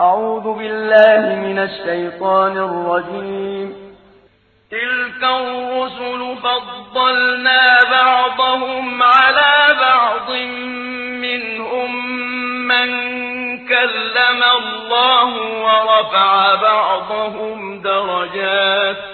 أعوذ بالله من الشيطان الرجيم. تلك الرسل فضلنا بعضهم على بعض منهم من كلم الله ورفع بعضهم درجات.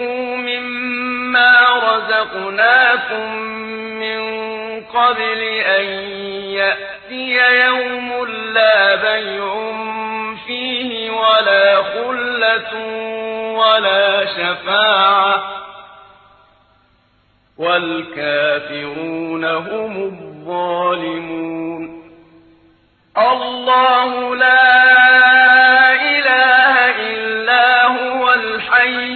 أنفقوا مما رزقناكم من قبل أن يأتي يوم لا بيع فيه ولا خلة ولا شفاعة والكافرون هم الظالمون الله لا إله إلا هو الحي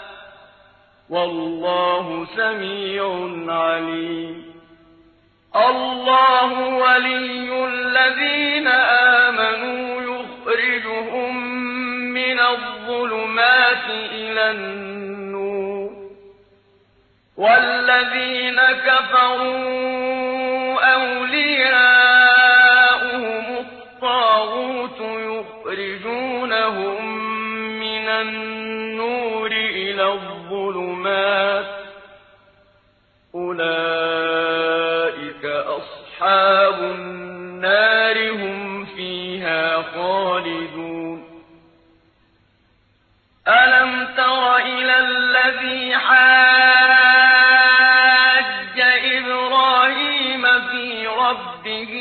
والله سميع عليم. الله ولي الذين آمنوا يخرجهم من الظلمات إلى النور. والذين كفروا أولياؤهم الطاغوت يخرجونهم من النور. أولئك أصحاب النار هم فيها خالدون ألم تر إلى الذي حاج إبراهيم في ربه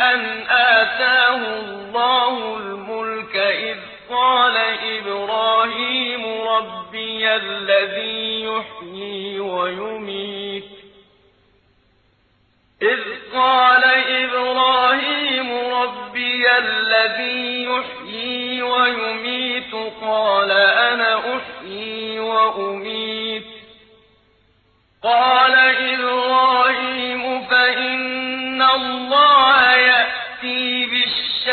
أن آتاه الله الملك إذ قال إبراهيم ربي الذي ويميت. إذ قال إبراهيم ربي الذي يحيي ويميت قال أنا أحيي وأميت. قال إبراهيم فإن الله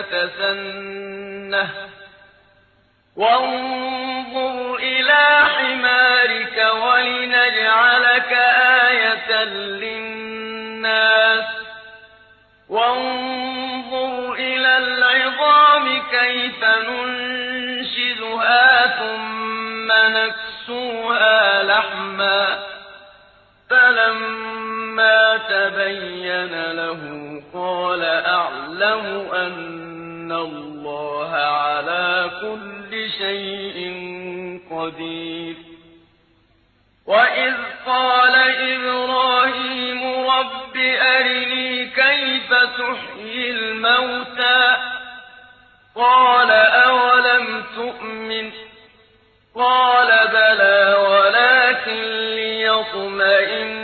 لم يتسنه وانظر إلى حمارك ولنجعلك آية للناس. وانظر إلى العظام كيف ننشدها ثم نكسوها لحما. فلما تبين له قال أعلم أن الله على كل شيء قدير وإذ قال إبراهيم رب أرني كيف تحيي الموتى قال أولم تؤمن قال بلى ولكن ليطمئن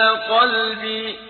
قلبي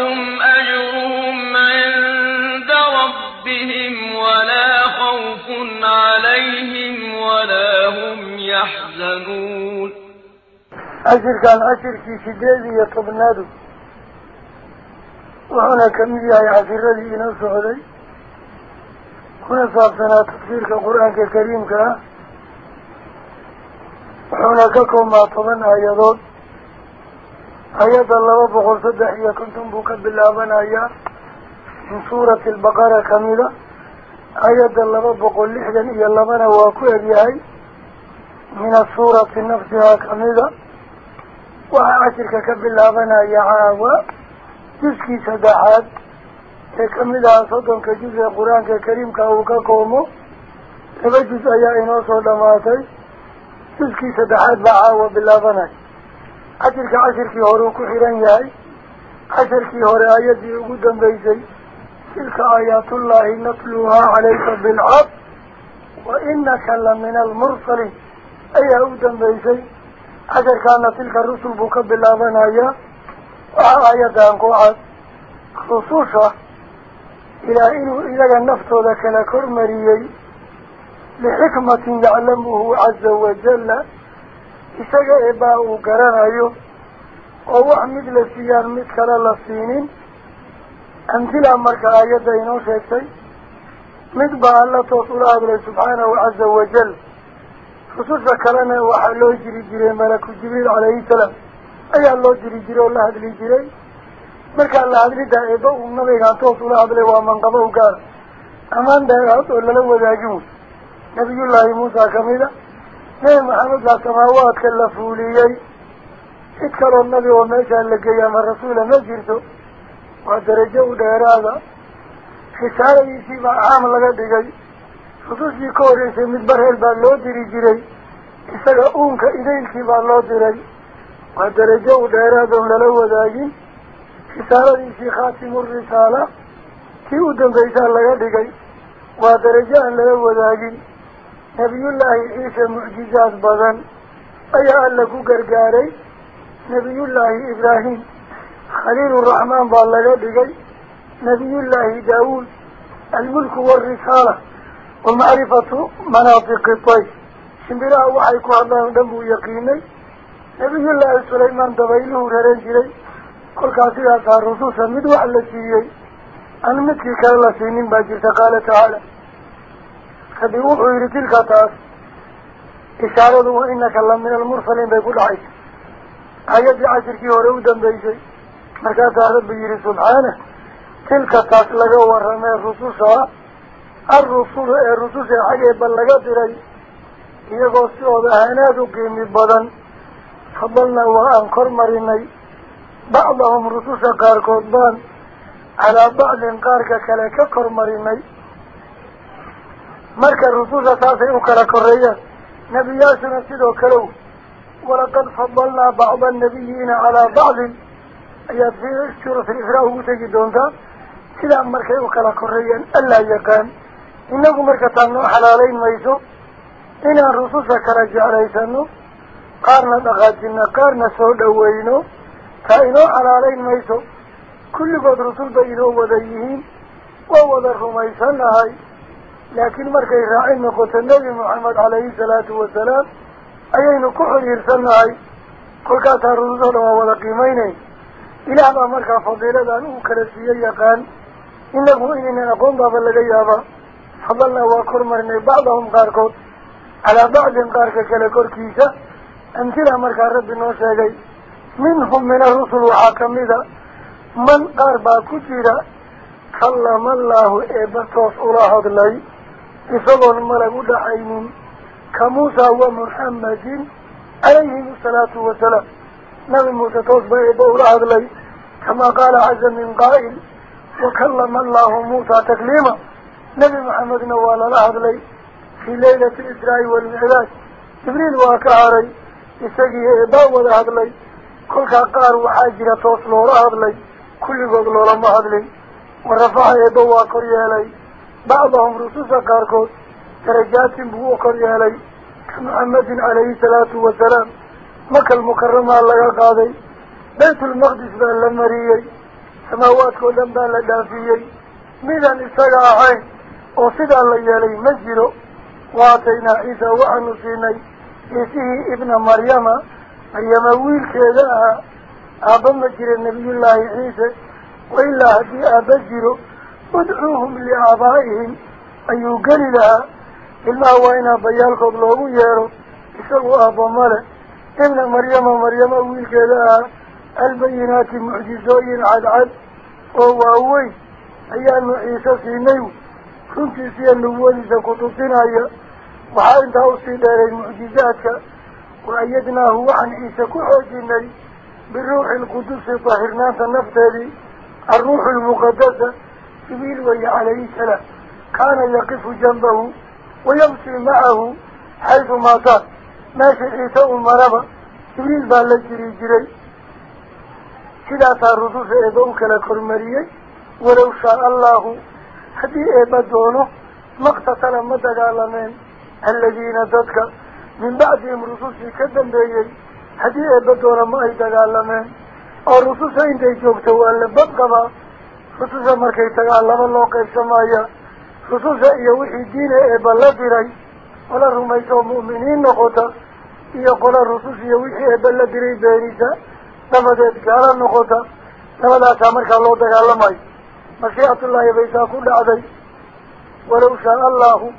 عليهم ولا هم يحزنون. أشر كان أشر في سديدي يطبنادو وهنا كمية عشر الذي نفسه علي هنا صابتنا تفسير كقرآن كريم كا. وهنا ككم ما طبن آيادات آيات الله بقول صدح يا كنتم بك بالله آيات من سورة البقرة كاملة. آيات الله بقول لحدا إيا اللبنا واكو أبيهي من السورة نفسها كاملة وعاشرك كبالله يا عاوة. جزكي سدحات كاملة صدن كجزء القرآن كريم كاوكا كومو. لبا جزء يا إنو صدماتي. جزكي سدحات بعاوة بالله بناي عشرك عشرك هروكو حيران ياي. عشرك هوري آياتي وقدم بيزي. تلك آيات الله نتلوها عليك بالعب وإنك لمن المرسلين. أي أودم بيزي عشر كان تلك الرسل بك بالله بنايا وآياتان قوعد خصوصا إلى إنه إذا النفط لك لكرمريي لحكمة يعلمه عز وجل. isaga eebbaa uu garanayo oo wax mid toos ula hadlay subxaanahu caza wajal rususha kalena waxaa loo jiri jiray malaku jibriil calayhi salaam ayaa loo diri jiray oo la hadli jiray markaa la hadliddaa eebba uu nabigaan toos ula hadlay waa manqabo u gaara amaan dheeraad oo lala wadaagin wey nabiyullaahi muusa kamida nebi maxamed baa samaawaadka la fuuliyey cid kaloo nabi oo meeshaa la geeyay ama rasuula ma jirto laga dhigay rusushii ka horreysay mid barheel baa loo diri jiray isaga uunka idaylkii baa loo diray waa darajo u dheeraad oon lala wadaagin risaaladiisii khaatimu risaala kii u dambaysaa laga dhigay waa darajo aan lala wadaagin nebiyullaahi ciise mucjizaad badan ayaa alla ku gargaaray nebiyullaahi ibraahim خليل الرحمن بالله بقي نبي الله داول الملك والرسالة ومعرفة مناطق الطيب شمبراء وحيكو عبان دمو يقيني. نبي الله سليمان دبيله ورنجلي قل قاسي أسعى الرسوس المدوع التي أنا كان الله سيمين باجر تقال تعالى. فبيوحوا لتلك تاس إشارة دوه إنك الله من المرسلين بيقول عيش. عيد عشر كيوره ودن بيجي laga warramee rususha alrusulu ee rususha xaggeeba laga diray iyagoo sidooda ahanaad u qiimi badan fadalnaa waa aan kor marinay bacdahum rususha qaarkood baan calaa bacdin qaarka kale ka kor marinay marka rususha saasay u kala koreeyaan nebiyaashuna sidoo kalew walaqad fadalnaa bacda annabiyiina calaa bacdin tegi doontaa sidaa markay u kala koreeyaan allaa yaqaan inagu marka taa noo xalaalayn mayso inaan rususha kala jeclaysano qaarna dhaqaajino qaarna soo dhaweyno taa inoo xalaalayn mayso kulligood rusul bay inoo wada yihiin waa wada rumaysanahay laakiin markay raacin noqoto nebi moxamed calayhi salaatu wasalaam ayaynu ku xiriirsannahay kolkaasaa rususoo dhan waa wada qiimeyneyn baaba laga yaabaa fadalnaa waa kor marinay bacdahum qaarkood calaa bacdin qaarka kale korkiisa amtila markaa rabbi noo sheegay minhum min arusul waxaa kamida man qaar baa ku jira kallama allaahu eebba toos ula hadlay isagoon malag u dhaxaynin ka muusa wa muxammadin calayhim asalaatu wasalaam نبي موسى توصبه بولا أغلي كما قال عز من قائل وكلم الله موسى تكليما نبي محمد نوال لا أغلي في ليلة الإسراء والمعراج. جبريل واكا عري يستجيه باولا أغلي كل كاقار وحاجرة توصله لا أغلي كل قبل لما ورفع ورفعه بوا كريالي بعضهم رسوسا كاركوت درجات بوا كريالي محمد عليه الصلاة والسلام. مكة المكرمة اللي قاضي بيت المقدس بها اللمرية سماوات كودن بها اللدافية ميدان استقاعي وصدع اللي يلي مسجده وعطينا عيسى وعنسيني يسيه ابن مريم. مريم ويل كذا. أبن النبي الله عيسى. وإلا هدي أبجره ودعوهم لآبائهم. أيو قلدها إلا هو إنا بيالكم لهم يارو. إسا هو أبو ملك إن مريم مريم أول كذا البينات معجزين عد عد هو أول. هي المعيسى سينيو كنت في النوال إذا كنت سنايا وحاين توصي دار المعجزات وأيدناه عن إيسى كحوجيني بالروح القدس طهرنا نفتالي الروح المقدسة سبيل وي عليه السلام. كان يقف جنبه ويمشي معه حيث ما كان. La jiri jiray sidaasaa rususha eebba u kala kormariyey walow shaaa allahu haddii eebba doono maqtatala ma dagaalameen aladiina dadka min bacdihim rusushii ka dambeeyey haddii eebba doono ma ay dagaalameen oo rususha intay joogto waa la badqabaa rususha markay tagaan laba loo qaybsamaya rususha iyo wixii diina eebba la diray iyo qola rusus iyo wixii eebba la diray beenisa dabadeed gaala noqota labadaasaa markaa loo dagaalamayo mashiicatullaahi bay saa ku dhacday walow shaa allahu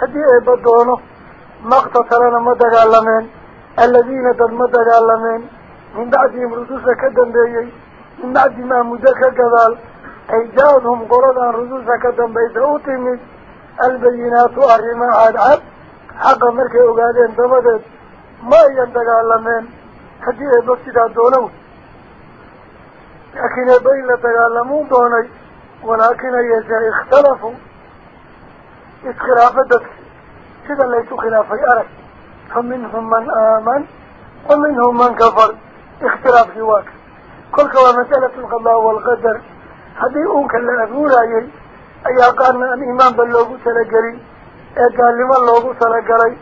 haddii eebba doono maqtatalana ma dagaalameen aladiina dad ma dagaalameen min bacdihim rususha ka dambeeyey min bacdi maa muddo ka gadaal ay jaa-adhum qoladaan rususha ka dambaysa u timid albayinaatu arrimaa cadcad حقا ملكي اقادين دمدد ما يندقى اللمين حديه بكتدا دولو لكن بيلا تقالمون دوني ولكن يجا اختلفوا. اتخلافتك كذا ليسوا خلافي أرك. فمنهم من آمن ومنهم من كفر. اختلاف جواك كل كوا مسألة القضاء والقدر. هذه اوك اللي أقول أي إيه قارنا ان ايمان بلوغو تلقري قال لما اللوغو تلقلي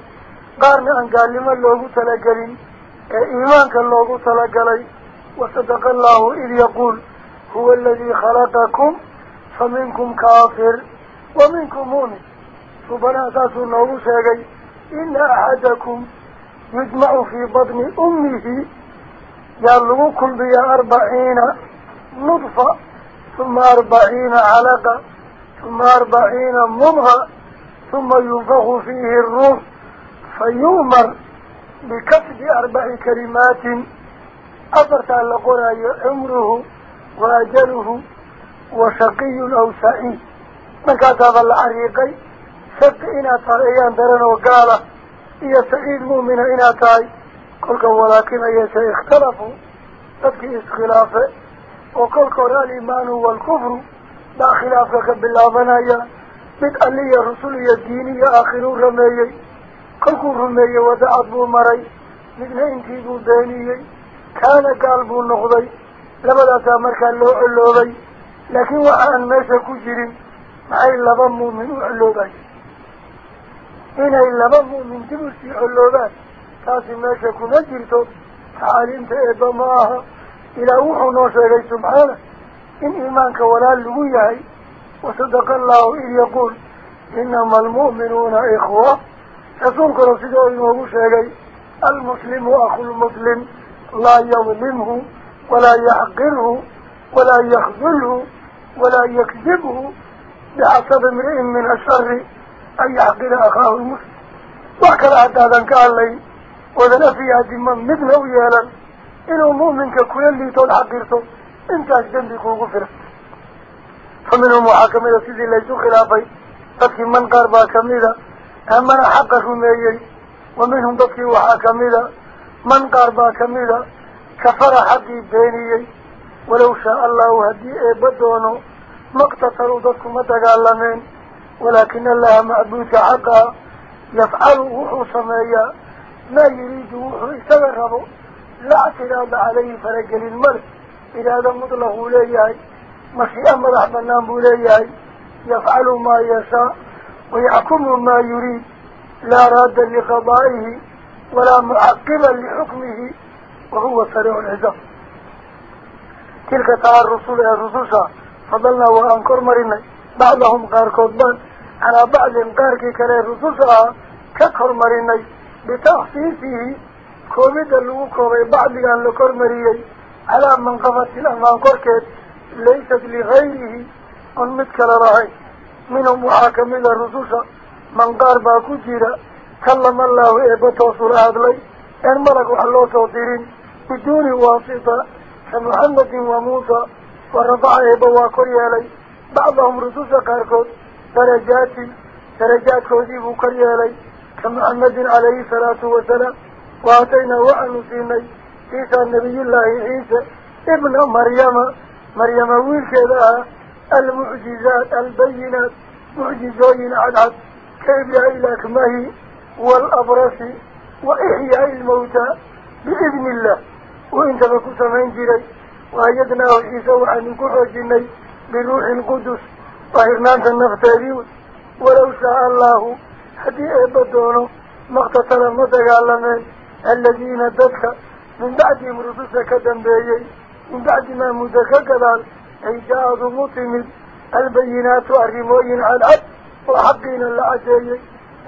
قارن عن قال لما اللوغو تلقلي إيمان الله اللوغو تلقلي وصدق الله إذ يقول هو الذي خلقكم فمنكم كافر ومنكم مؤمن فبنا أساس اللوغو سيقلي إن أحدكم يجمع في بطن أمه يلغو كل بي أربعين نطفة ثم أربعين علقة ثم أربعين ممهة ثم ينفخ فيه الروح فيؤمر بكتب أربع كلمات أبرت على قرأي عمره وأجله وشقي أو سعيد. من كتب العريقي؟ سد إنا طائعين درن وقال إيا سعيد مؤمن إنا طائع قلت ولكن أي شيء سيختلفوا تبكي إسخلافه وقل رأي الإيمان والكفر لا خلافك بالله منايا rumeeyey wadacad buu maray midna intii buu beeniyey kaana gaal buu noqday labadaasaa markaa loo coloobay laakiin waxa aan meesha ku jirin maxay laba muumin u coloobay inay laba mu'min dib usii coloobaan taasi meesha kuma jirto tacaaliimta eebba ma aha ilaah wuxuu noo sheegay subxaana in iimaanka walaal lagu yahay وصدق الله إذ يقول إنما المؤمنون إخوة. يسوك رسيده المهو شيء المسلم أخو المسلم لا يظلمه ولا يحقره ولا يخذله ولا يكذبه بحسب امرئ من الشر أن يحقر أخاه المسلم. وكذا حتى كان لي وذن فيها جمع مثله يالا إنه مؤمن ككل اللي تقول حقرته. إنت أجدن بيكون غفرت fa minhum waxaa kamida sidii laysu khilaafay dadkii man qaar baa kamida aamana xaqa rumeeyey wa minhum dadkii waxaa kamida man qaar baa kamida kafara xaqii beeniyey walow shaa allahu haddii eebba doono maqtataluu dadku ma dagaalameen walaakina allaha macbuudka xaqaa yafcalu wuxuu sameeyaa maa yuriidu wuxuu isaga rabo laa مخيام راح بنام بولياي يفعل ما يشاء ويحكم ما يريد. لا رادا لقضائه ولا معقبا لحكمه وهو سريع العزم تلك تعال الرسول يا رسوسا فضلنا وأنكر مرنا بعضهم قار كوبان على بعض قار كي كلا رسوسا ككر مرنا بتخصيصه كوميد اللوكو. بعض لكر مريا على منقفة الانكر كيب man qaar baa ku jira kallama allahu eebba toosula hadlay een malag wax loo soo dirin biduuni waasita ka muxamedin wa muusa wa rafaca eebba waa kor yeelay bacdahum rususha qaarkood darajaatin darajaadkoodii buu kor yeelay ka muxamedin calayhi salaatu wasalaam waataynaa waxaanu siinay ciisa nabiyullaahi ciise ibna maryama مريم أول كذا المعجزات البينات معجزين عدد كيف يعيلك ماهي والأبرص وإحياء الموتى بإذن الله. وإنت بكثة من جري وأيدناه عيسى وعن كل جني بروح القدس. طهرنا طهرنان النفتاليون ولو شاء الله. حدي إبادونه ما اقتصر المدى الذين دفع من بعد مرضوسك دنبيين من بعد ما مذكرا أي جاء ضموط من البينات والرموين على الأرض وحقين العدي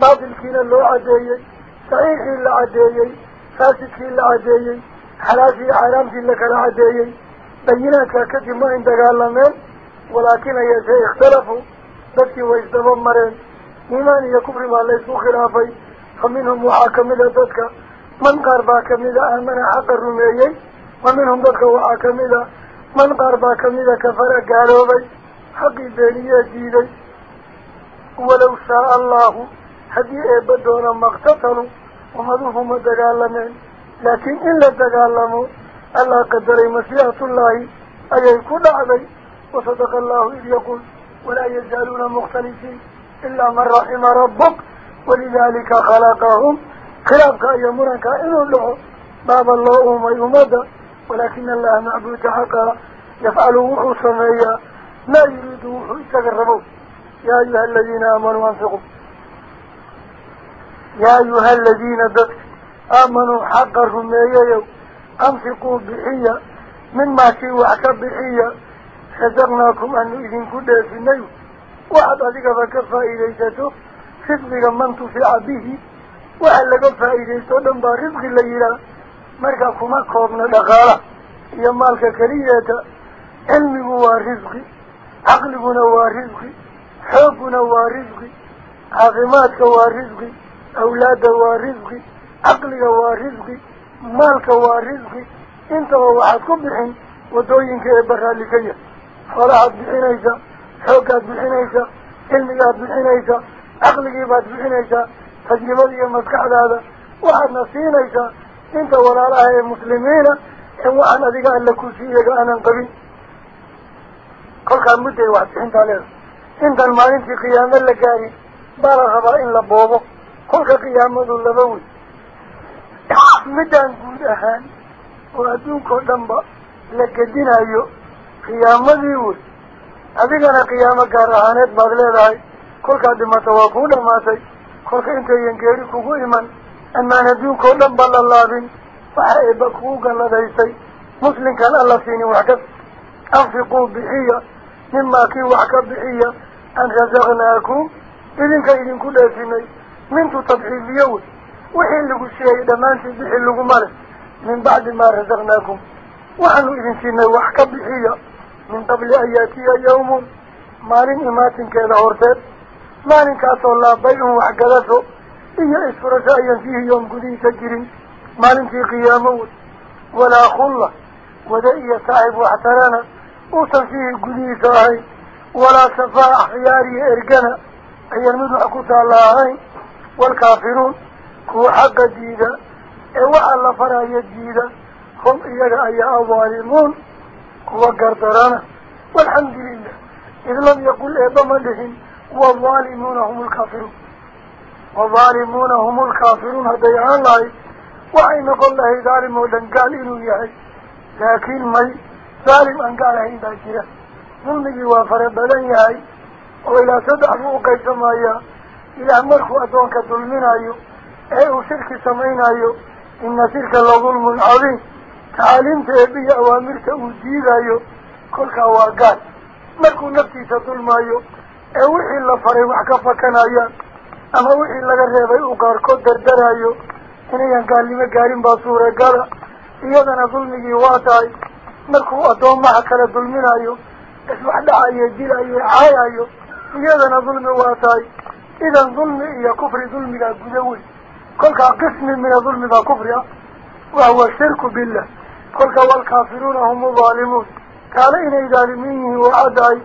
بعض الكين اللو عدي صحيح العدي فاسك العدي حلافي عرام لك العدي بينات كثير ما عندك علمان ولكن أي شيء اختلفوا. بس ويستمرن إيمان يكبر ما ليس خلافي فمنهم محاكم لذلك من قربا كمل أمن حق الرميين. ومنهم ذلك هو أكمل من قرب أكمل كفر قالوا قالوبي. حق بني يديدي ولو شاء الله. هذه إبادونا ما اقتتلوا وما دوهما دقالمين لكن إلا دقالموا ألا قدر مسيحة الله. أي يكون عبي. وصدق الله إذ يقول. ولا يزالون مختلفين. إلا من رحم ربك. ولذلك خلقهم. خلقك أي مرنك إنه باب الله أمي ومدى ولكن الله معبود حقا. يفعل وحو سميا لا يريد وحو يتقربوا يا أيها الذين آمنوا وانفقوا يا أيها الذين دكت آمنوا حقا رميا يو أنفقوا بحية. مما شيء وعكب بحية. خزرناكم أن إذن كدس نيو وحد أذيك فكفى إليساته خذ من تفع به. وحلق فإليساته دنبا رزق الليلة marka kuma koobna dhaqaala iyo maalka keliyeeta cilmigu waa risqi caqliguna waa risqi xoogguna waa risqi caafimaadka waa risqi awlaadda waa risqi caqliga waa risqi maalka waa risqi intaba waxaad ku bixin waddooyinka ee baraalli ka yahay xoolahaad bixinaysa xooggaad bixinaysa cilmigaad bixinaysa caqligiibaad bixinaysaa tajribada iyo maskaxdaada waxaadna siinaysaa inta walaalaha ee muslimiina ee waxaan adiga alla ku siiyaga aanan qabin kolkaa mudday wax bixintaa leedahay intan maalintii qiyaamo la gaarin baa la rabaa in la boobo kolka qiyaamadu laba wey middaan guud ahaan oo adduunkao dhanba la gedinayo qiyaamadii wey adigana qiyaamo gaar ahaaneed baad leedahay kolkaad dhimata waa kuu dhamaatay kolka intayan geeri kugu iman amaan adduunkao dhan ba la laabin waxa eeba kugu galladaysay muslimkaan alla siinin wax ka anfiquu bixiya mimaa kii wax ka bixiya an rasaqnaakum idinka idinku dheefinay mintu tabxiiliyo wey wixii lagu siiyey dhammaantii bixi laguma leh min bacdi maa rasaqnaakum waxaanu idin siinay wax ka bixiya min qabli an yaatiya yawmun maalin imaatinkeeda horteed maalinkaasoo laabay-un waxgadasho إيه إسفرجاء فيه يوم قدي تجري ما لنتي قيامه ولا خلة. ودئي صاحب واحترانا وصل فيه قدي صاحي ولا سفاء أحياري إرقنا. أي المدوع كتا اللهين والكافرون هو حق جيدا إيه الله فرا جيدا هم إيه أي أظالمون هو قردرانا والحمد لله. إذ لم يقول إيه بمدهم والظالمون هم الكافرون. وظالمون هم الكافرون هدي الله وعين قل له ظالم ودن قال إنه لكن ما ظالم أن قال هي من ظلمي وفر بلن يحي. وإلى صدع فوق السمايا إلى أمرك أتوانك ظلمين أيو. أي شرك سمعين أيو. إن سلك الله ظلم عظيم. تعلمت بي أوامر أجيد أيو. كل كواقات مركو نفسي ستلم أيو. أوحي الله فريمحك فكنا أيو. Inayan gaalnimo gaarin baa suuragala iyadana dulmigii waa tahay markuu addoomaha kala dulminayo iswax dhacayo dilayo caayayo iyadana dulmi waa tahay idan dulmi iyo kufri dulmigaa guda weyn kolkaa qismi mina dulmi baa kufri ah wahuwa shirku billah kolka waalkaafiruuna hum udaalimuun gaalo inay dhaalimiin yihiin waa caddahay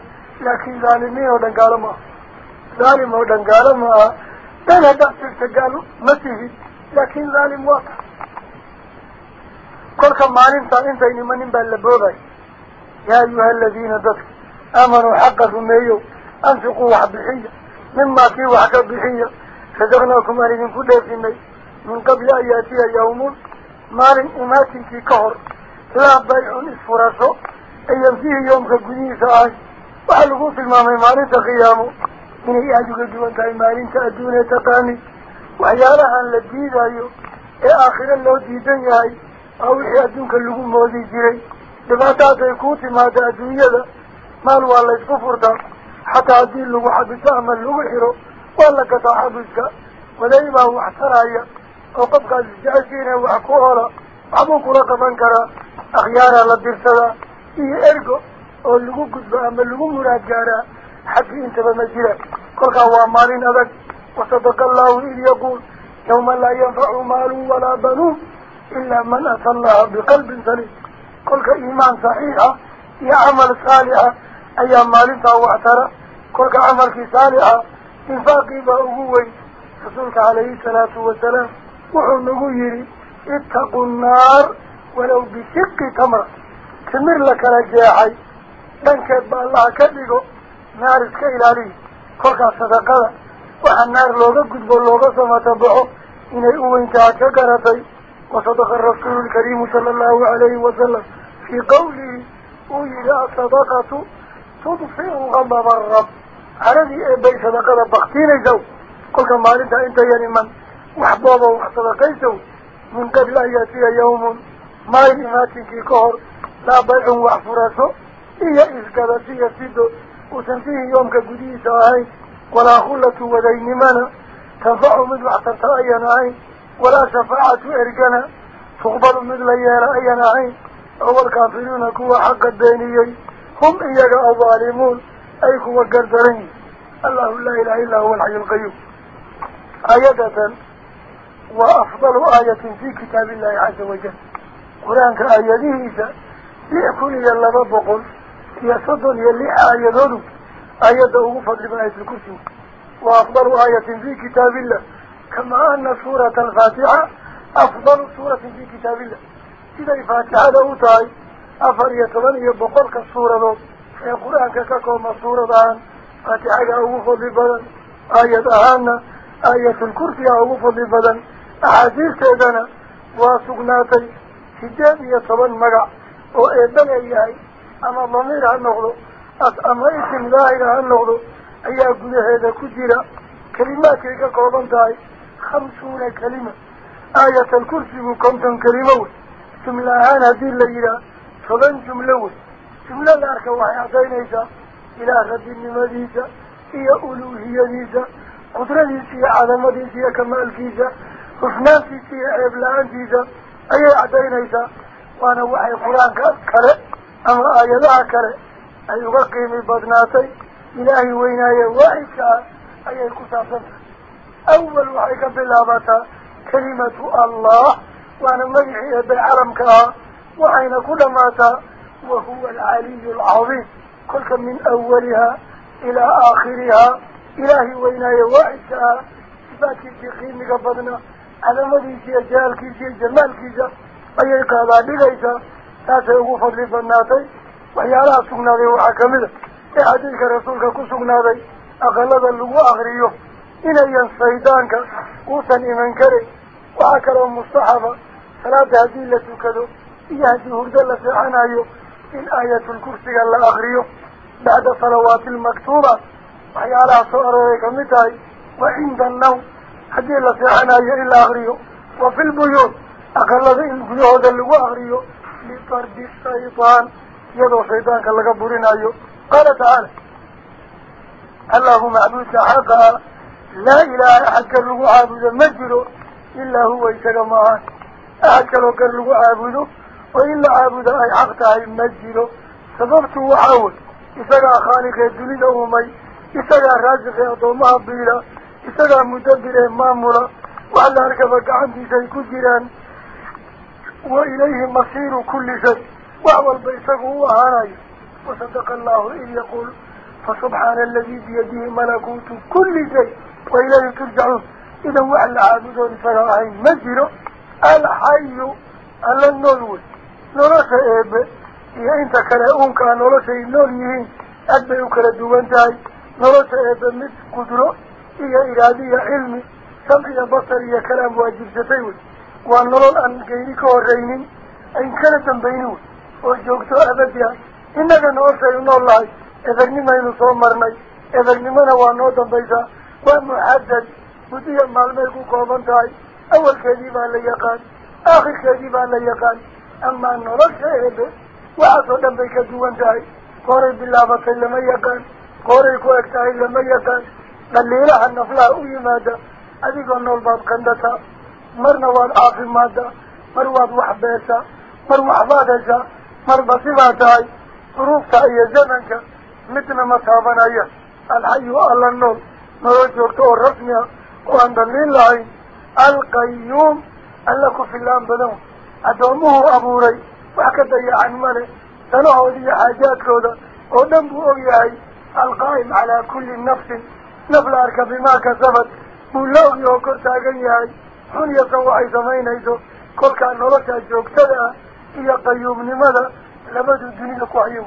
laakiin dhaalimiin oo dhan gaalo ma aha dhaalim oo dhan gaalo ma أنا بأسر تقالوا ما فيه. لكن ظالم واقع. كل معلم صار بين اني من بل بوغي يا أيها الذين ذكر أمنوا حقا ثميوا أنفقوا واحد بحية مما فيه واحد بحية فزغناكم أليهم كده في مي من قبل أن يأتيها يومون مالين إماتي في كهر لا بيعون إسفراسو أيام فيه يوم كبنيسة آي وحلقوا في المامي مالين تقيامو maalinta adduunee taqaani waxyaalahan la diidayo ee aakhiro loo diidan yahay waa wixii adduunka lagu moodi jiray dhibaato hadday kuu timaado adduunyada maal waa laysku furtaa xataa haddii lagu xabiso ama lagu xiro waa la gataa xabiska waday baa wax taraya oo qofkaas isjeceshiina wax ku ola waxbuu kula qaban karaa akhyaaraa la dirsadaa iyo ergo oo lagu gudbo ama lagu muraad gaaraa حق انت بمجرى كل قوا مالين ادك وصدق الله اذ يقول يوم لا ينفع مال ولا بنون إلا من أتى الله بقلب سليم. كل إيمان صحيح يا عمل صالح أيام مالين تو أثر. كل عمل في صالح إنفاقي به هو رسولك عليه الصلاة والسلام وحو نغو يري اتقوا النار ولو بشق تمر. تمر لك رجاحي. بنكت الله كذبه نار إسكيل عليه كلها صدقاء وحا نار لوغا قدبو لوغا سما تبعو إن هو إنتا عشقرتي وصدق الرسول الكريم صلى الله عليه وسلم في قوله أولا صدقة تدفئه غمب من رب عرضي إبي صدقاء بختين إزو كلها أنت إنتا يعني من وحبابه وحصدقاء من قبل أن يأتي يوم ما يماتي كهر لا بيع وحفراته إيا إذ قدسي يسيده وسن فيه يوم كجديد هاي ولا خلة ودين منا تنفع من العصر تأينا هاي ولا شفاعة إرجنا تقبل من ليالا أينا هاي أو الكافرون كوا حق الدينيين هم إيجا الظالمون. أي كوا قردرين الله لا إله إلا هو الحي القيوم. آية وأفضل آية في كتاب الله عز وجل. قرآن كآية ليس. ليكون يلا ببقل يا صدر يلي آه، آياته آياته هو فضل بآية الكرسي. وأفضل آية في كتاب الله. كما أن سورة الفاتحة أفضل سورة في كتاب الله. إذا الفاتحة له تاي. أفر يتبني بقرق السورة له. في القرآن كككوما سورة عن فاتحة هو فضل بدن آياتها آية الكرسي هو فضل بدن أحاديث تيدنا واسقناتي كتاب يتبني مقع وإذن إياه أما ضمير عن نغلو أما إسم لاعي عن نغلو أي أقول هذا كجيرا كلمات لك قوضان داعي خمسون كلمة. آية الكرسي كمتن كلمة ثم الآن هذه الليلة فلن جملوه ثم لا لأرك وحي عزين إيسا إلى ربين مديسا إيا ألوهي ديسا قدرة ديسية على مديسية كمال كيسا وفنان سيسية عبلان ديسا أي عزين إيسا وأنا وحي قرآن كالك أما آيات آخر أي وقيم البدناتي إلهي ويناي وعيكا أي الكتاب أول وحيك باللابات كلمة الله وأنا مجحي بالعلمك وعين كل مات وهو العلي العظيم كل من أولها إلى آخرها إلهي ويناي وعيكا إباتي الجقيم قبضنا على مجيكي أجالكي جمالكي أي القابل لغيثا ناسه يغفر لي فالناتي وحيالا سقنا ذي وحاكمله إحاديك رسولك كو سقنا ذي أغلب اللغو أغريه إن أيان قوسا إمن كري وحاكرا مصطحفا صلاة هذه التي كدو إيهدي هرد الله سعانا إن آية الكرسي الله أغريه بعد صلوات المكتوبة وحيالا سؤال ريك متاي وعند النوم. هذه الله سعانا إلا أغريه وفي البيوت أقل ذي البيوت اللغو أغريه ah laa ilaaha axad kar lagu caabudo ma jiro ilaa huwa isaga maahan axad kaloo kar lagu caabudo oo in la caabudo ay xaq tahay ma jiro sababtu waxaa wey isagaa khaaliqee dunida uumay isagaa raasiqee addoomaha biila isagaa mudabir ee maamula wax la arkaba gacantiisay ku jiraan وإليه مصير كل شيء. وهو بيسه هو هاري وصدق الله إن يقول فسبحان الذي بيده ملكوت كل شيء وإليه ترجعون. إذا وعلى عابد فراهي مجر الحي على النور. نرسى إيب إيه إنت كلاهم نرى نرسى النور يهين. أدب الدوان دوانتاي نرى إيب مثل قدرة إيه إرادية علمي. سمعي بطري كلام واجب جتيوي. Kala dambaynin wey oo joogto abadi ah innaga noloshaynu nool lahay ebernimaynu soo marnay ebernimona waa noo dambaysaa waa muxadad muddiya maalmay ku kooban tahay awalkeedii baa la yaqaan aakhirkeedii baa la yaqaan amaa nolosha eebe waxaasoo dhan bay ka duwan tahay gooray bilaabatay lama yaqaan gooray ku eg tahay lama yaqaan dhaliilaha naflaha u yimaada adigoo nool baad qandataa iyo zamanka midna ma taabanaya alxayu alla nool nolol joogto oo rasmi ah oo aan daliin lahayn alqayuum alla ku filaan badan addoomuhu abuuray wax ka dayacan male danahooda iyo xaajaadkooda oo dhan buu og yahay alqaa'im calaa kulli nafsin naf la arka bimaa kasabad buu la ogy oo kor taagan yahay waxay samaynayso kolkaa nolosha joogtada ah iyo qayuumnimada labadu dunida ku hayo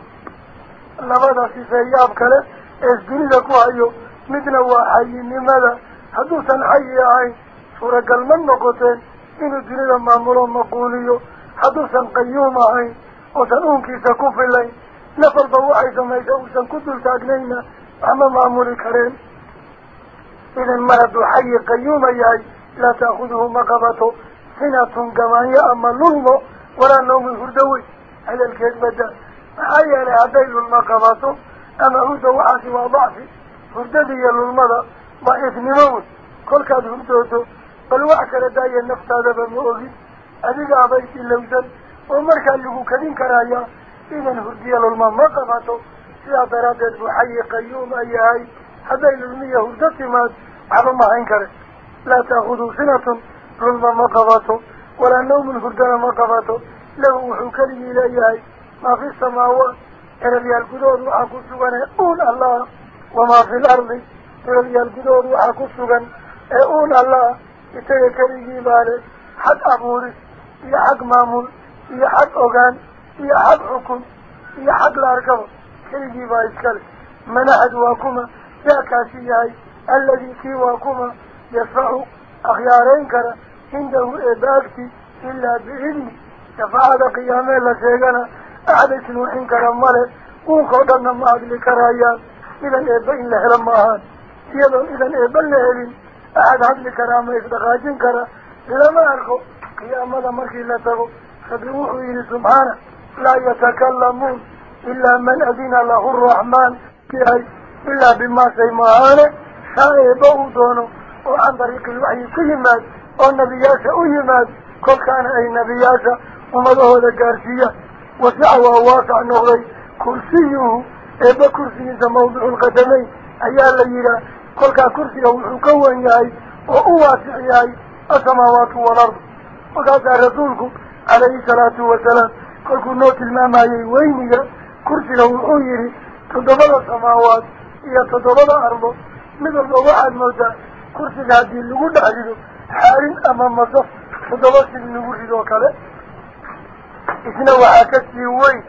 labada sifeeyaab kale ees dunida ku hayo midna waa xayinimada hadduusan xayi ahayn suuragal ma noqoteen inuu dunida maamulo maquuliyo hadduusan qayuum ahayn oosan uunkiisa ku filayn naf walba waxay samaysa uusan ku dul taagnayna waxma maamuli kareen idan mar hadduu xayi qayuuma yahay laa taakuduhu ma qabato sinatun gamaanyo ama lulmo walaa nawmin hurdo wey hadalkeed bada maxaa yeelay hadday lulmo qabato ama hurda waxaasi waa dacfi hurdada iyo lulmada daciifnimo wey kolkaad hurdoodo bal wax kala daaya naftaadaba ma ogin adigaabay silowsan oo markaa lagu kadin karaya idan hurdiya lulma ma qabato sidaa daraaddeed buu xayi qayuuma yahay لا تأخذوا سنة ظلم مقباته ولا نوم هردان مقباته له حكري إليه ما في السماوات إلي القدود وحكو السبن يقول الله. وما في الأرض إلي القدود وحكو السبن يقول الله. إتيك الجيباري حق أبوري إيا حق مامون إيا حق أغان إيا حق حكم إيا حق الأركب كالجيباري كالجيباري من أدواكما يا كاسي الذي كيواكما iyo xag xukun iyo xag la arkaba keligii baa iskale manaxad waa kuma yaakaasi yahay alladii kii waa kuma yasfacu akhyaareyn kara cindahu eebaagti ilaa biidni shafaacada qiyaamee la sheegana axad isnuuxin kara male uunkao dhanna ma hadli karayaan idan eebba in la helo ma ahaan iyadoon idan eebba la helin وعن طريق الوحي كيماد والنبياسة أيماد كل كان أي نبياسة ومده لكارسية وسعوى واسع نغري كرسيه إبا كرسي إذا موضع القدمين أيها الليلة كل كان كرسيه هو حكوان ياهي وأواسع السماوات والأرض وقال رسولكم عليه الصلاة والسلام كل كنوت الماما يويني كرسي له الأيري تدبر السماوات هي تدبر أرضه من الضوء واحد موجه rido xaarin ama masaf toddoba sid lagu ridoo kale isna waxaa ka sii weyn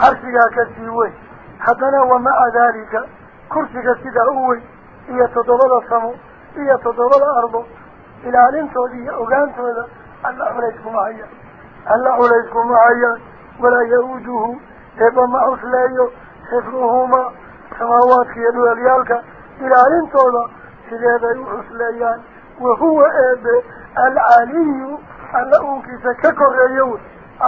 carshigaa ka sii weyn haddana wamaca daalika kursiga sidaa u weyn iyo toddobada samo iyo toddobada ardo ilaalintooda iyo ogaantooda alla culays kuma hayaan alla culays kuma hayaan walaa ya-uuduhu eeba ma cusleeyo xifduhumaa samaawaadka iyo dhuleelyaalka ilaalintooda كذا يوسف ليان وهو أب العلي الأنك سككر يوسف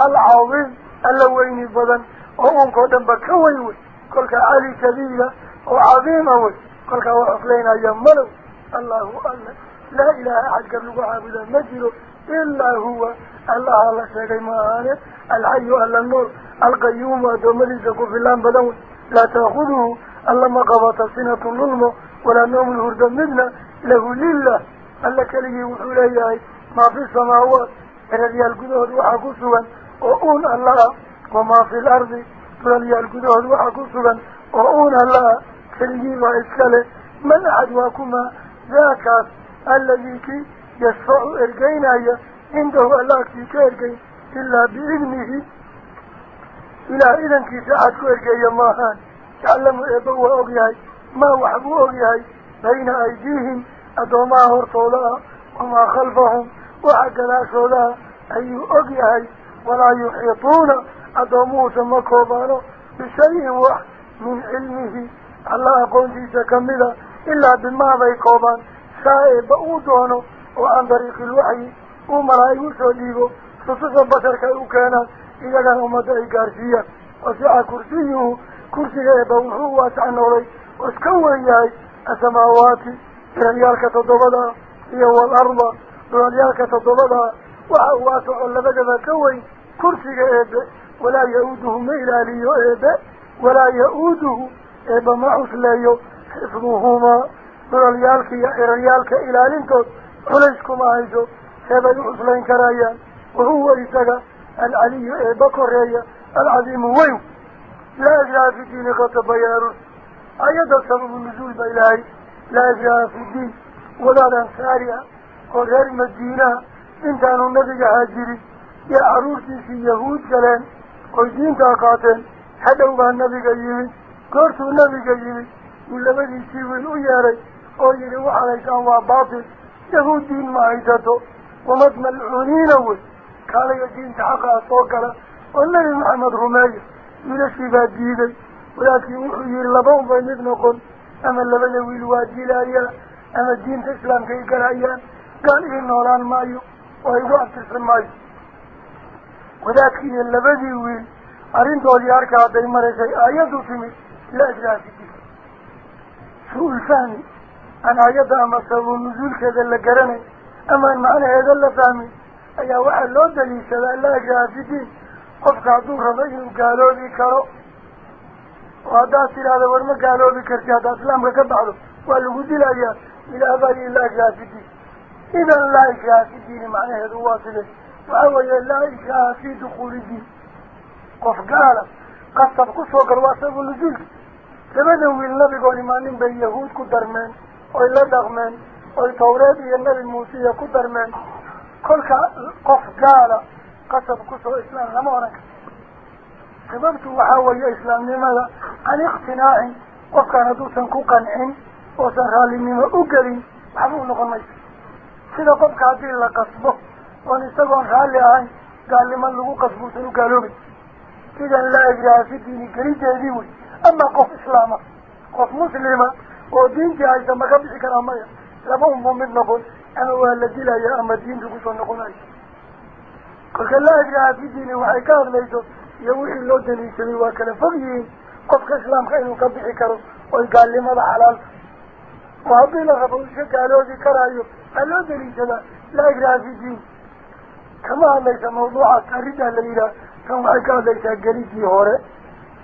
العظيم الوين بدن أنك دم بكوي كل علي كبيرة وعظيمة كل كوسف ليان يملو. الله أعلم لا إله أحد قبل وعبد المجد إلا هو. الله على الله سليمان الحي على النور. القيوم دمليزك في اللام بدون لا تأخذه الله مقبط سنة للمه ولا نوم الهردمدنا له لله ألا لي وحليه ما في السماوات. إرادي القدود وحكسوا وقون الله. وما في الأرض. إرادي القدود وحكسوا وقون الله. فليه وإسكاله. من عدوكما ذاك الذي يسفع إرقيناي عنده الله كيك إرقين إلا بإذنه. إلا إذن كي سعدك إرقيا ماهان. تعلموا إبوه أغيائي wax buu ogyahay bayna aydiihim addoomaha hortooda ah wamaa khalfahum waxa gadaashooda ah ayuu og yahay walaa yuxiituuna addoomuhuusa ma koobaano bishayin wax min cilmihi alla aqoontiisa kamida ilaa bimaabay koobaan saa eebba uu doono oo can dariiqilwaxyi uu malaa'ig usoo dhiibo rususha basharka ay u وتكون ياي السماوات؟ رياك تضبدا هي والأرض رياك تضبدا وأواس على بجدا كوي كرسي أب ولا يؤده إلى لي أب ولا يؤده أب ما أصله حفظهما رياك يا رياك إلى لينكو أليسكم عايزو هذا يحصلين كرايا وهو يسجى العلي بكر العظيم ويو. لا إله في دينك تبيارون ansaari ah oo reer madiinaha intaanu nabiga haajirin iyo carruurtiisii yahuud galeen oy diintaa qaateen hadhow baa nabiga yimid goortuu nabiga yimid uu labadiisii wiil u yeedhay oo yidhi waxaad haysaan waa baatil yahuud diin ma haysato wamad malcuuniina wey kaalayo diinta xaqaa soo gala oo nebi maxamed rumeeya wiilashii baa diiday wuxuu yihi laba unbay mid noqon ama labada wiil waa dilayaa ama diinta islaamka ay galayaan gaal ii noolaan maayo oo igu abtirsan maayo wadaadkii iyo labadii wiil arrintoodii harka hadday maraysay aayaddu timid laa ikraha fi diin su-ul fahmi aan aayadda ama sababu nusuulkeeda la garanay amaan macnaheeda la fahmin ayaa waxaa loo daliishadaa laa ikraha fi diin qofka lagu dilayaa ilaah baa yihi laa ikraha fi diin idan laa ikraha fi diini macnaheedu waa side waxa weeye laa ikraha fi dukuuli diin qof gaala qasab kusoo gal waa sababu nuzuulka labada wiil nabigoon imaanin bay yahuud ku darmeen oy la dhaqmeen oy tawreed iyo nabi muusiya ku darmeen kolka qof gaala qasab kusoo islaam lama oran karo ku qancin oosan raallinimo u gelin waxba u noqon mayso sida qofka haddii la qasbo oon isagoon raalli ahayn gaalnimo lagu qasbo usan u gaaloobay idan laa ikraha fi diini gelideedii wey ama qof islaama qof muslima oo diintii haysa ma ka bixi karaa maya laba unbu mid noqon ama waa la dilaya ama diintu kusoo noqonayo kolka laa ikraha fi diini waxay ka hadlayso fog yihiin qofka islaamka inuu ka bixi karo oy gaalnimada xalaalta oo haddii la rabo iska gaaloobi karaayo waa loo daliishadaa laa ikraha fi diin kama hadlaysa mawduucaas arrintaa la yidhaah tan waxay ka hadlaysaa gelidii hore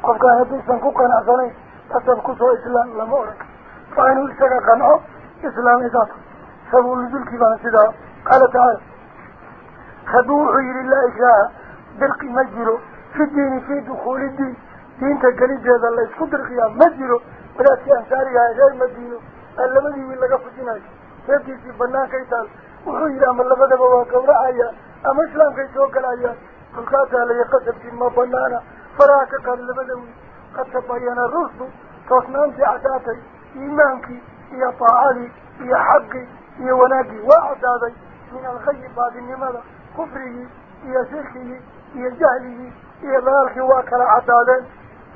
qofkaan hadduusan ku qanacsanayn qasab kusoo islaam lama odhan karo waa inuu isaga qanco islaam isaas sabuu nuzulkii baan sidaa qaala tacaala rabbi wuxuu yihi laa ikraaha dirqi ma jiro في الدين في دخول الدين دين تقريب هذا الله يسكدر خيام مجره ولا في أنساري هاي غير مدينه ألا مدينه إلا قفو جناك يبدي في بناه كيتال وحوه إلا من لفده بواك ورعايا أما إسلام كيتوك العيا فالقاتة اللي يقصب في ما بنانا فراك قال لفده قد تباينا الرسل توسنان في عساتي إيمانك يا طعالي يا حقي يا وناقي وعداتي من الخيب هذه النمارة كفره يا شيخه يا جهله إيه لالك على عدادين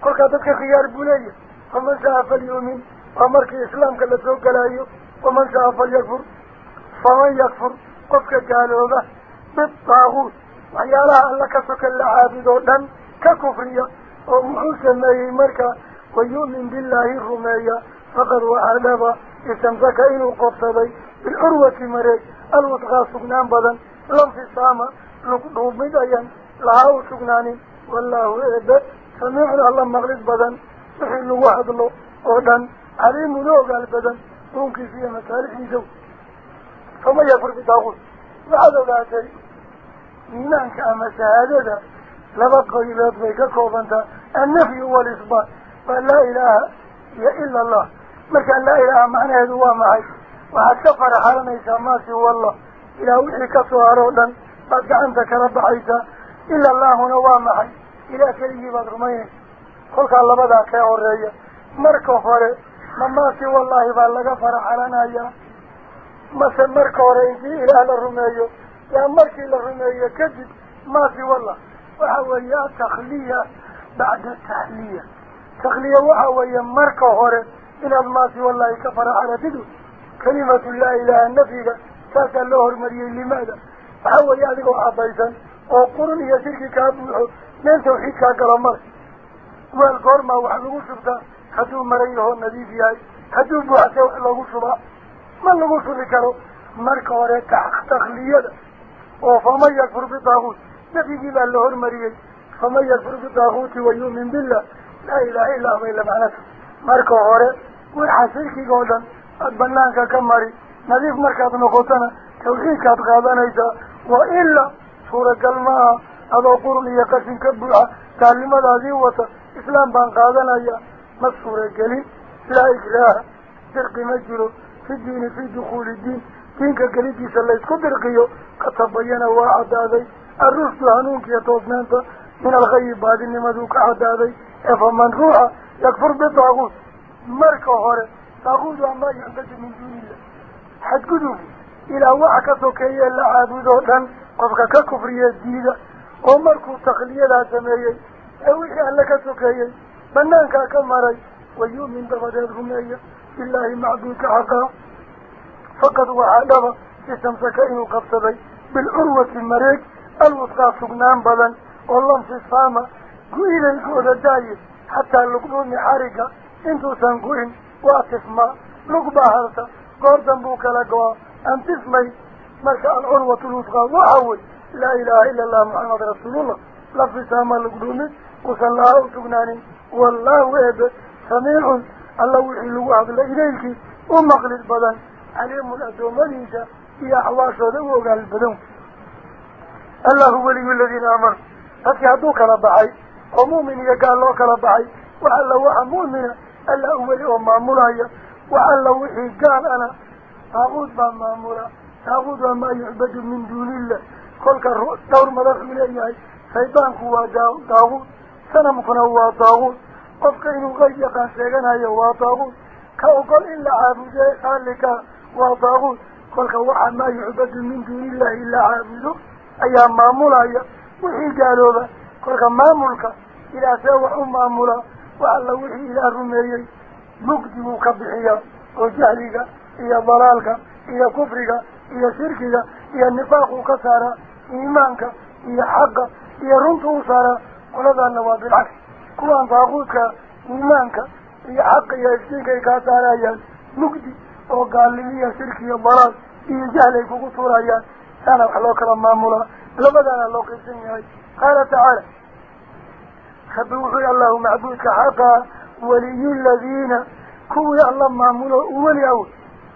كل كذبك خيار بني ومن شعف اليومين ومرك إسلامك لسوك لأيو ومن شعف اليكفر فمن يكفر قفك جالوبة بالطاغوت وعيالا ألاك سوك العابد ودن ككفرية ومحوسا ما يمرك ويؤمن بالله الرمية فقد وعذاب إسمزك إنو قطبي بالعروة مريك ألوت سبنان بدن لم في السامة لقد رميدا لهاو سقناني والله إعداء سمعنا الله مغرب بدن سحل واحد له. أهدن عليم قال بدن، ممكن فيه مسارح يجو فما يفر في ما بعد ولا شيء مينان كأما سهادة لبقى إليك بيكا كوبانتا النفي هو الإصبار فلا إله إلا الله. مكان لا إله معنى هو معي وحتى فرحانا إذا ما الله. إلى وحكة سهارة لن قد عندك رب بعيدا إلا الله نوام حي. إلى كله بدرمين. كل كلا بدا وريه مركو فر مما سوى والله بلغ فر حلنا يا. ما سمر كوري في إلى الرمية يا مرك إلى الرمية كذب ما في والله. وحويا تخلية بعد التحلية تخلية وحويا مركو فر إلا ما سوى والله كفر على بدو. كلمة لا إله النفي تاك الله المريم لماذا؟ حويا لك وحبيثا shubtaa hadduu maran yahoo nadiif yahay hadduu buuxase wax loogu shubaa ma lagu shubi karo marka hore takliyada oo faman yakfur bitaaguut nafyigii baa la hormariyey faman yakfur bitaaguuti wayu'min billah laa ilaha illaa bay la macnata marka hore waxa shirkiga oo dhan aada banaanka ka mari nadiif markaad noqotona tawxiidkaad qaadanaysaa wa ilaa suuragal maaha adoo qurun iyo qashin ka buuxa taalimadaadii wata islaam baan qaadanaya ma suuragelin laa ikraaha dirqi ma jiro fi diini fi dukuuli diin diinka gelidiisa laysku dirqiyo ka tabayana waa caddaaday arrushdu hanuunkiiyo toosnaanta min alkhayi baadinimaduu ka caddaaday ee faman ruuxa yakfur bitaaguut marka hore taaguut waa maa yucbadu min duuni illah xadgudub ilaa waxa ka sokeeye la caabudoo dhan قفك ككفرية الديدة ومركو تخلية لها سمايي اوك اهلك سكايي بنانك اكماري ويؤمن بفضل رمية الله معدوك عقا فقد وعدها استمسك انو قفتبي بالعروة المريك الوطقى سبنان بلا والله سيسامة قويل الكودة داية حتى اللقنون حارقة انتو سنقوين واتسما لقبا هرسا قردن بوكالاقوا انتسمي مركع العروة الوثقى. وحول لا إله إلا الله محمد رسول الله. لفي سامة القدومي وصلى الله وتقناني والله أبا سميع. الله وحلو عبد الله إليك. ومقلد بدن. عليهم الأدوم وليس إلى حواسه ذو وقال البدن الله هو ولي الذين أمر فكي ربعي ومؤمن يقال لك ربعي وعلى واحد مؤمن. الله هو لي ومامولايا وعلى وحي قال أنا. أعود بمامولايا تعبد ما يعبد من دون الله. كل دور مدخ من الياي سيطان هو تعبد سنم هو تعبد قفك إنو غي يقان سيغن هو تعبد كأقل إلا عابد لك هو تعبد كل ما يعبد من دون الله إلا عابده. أيام مامولا وحي قالوا ذا كل مامولك إلا سوى مامولا. وعلى وحي إلى رميي. مقدم كبحيا وجهلك يا ضلالك يا كفرك. هي شركة هي النفاق وكسارة إيمانك هي حق هي رنته وصارة كل هذا النواة بالعكس كل أن تأخذك إيمانك هي حق هي إفتينك كسارة نكدي وقال لي هي شركة برات هي جهلك وكسورة أنا أخلوك لما أمولا لبدا أنا أخلوك السنية قال تعالى خبوحي الله معبودك حقا ولي الذين كوي الله معمولا أولي أول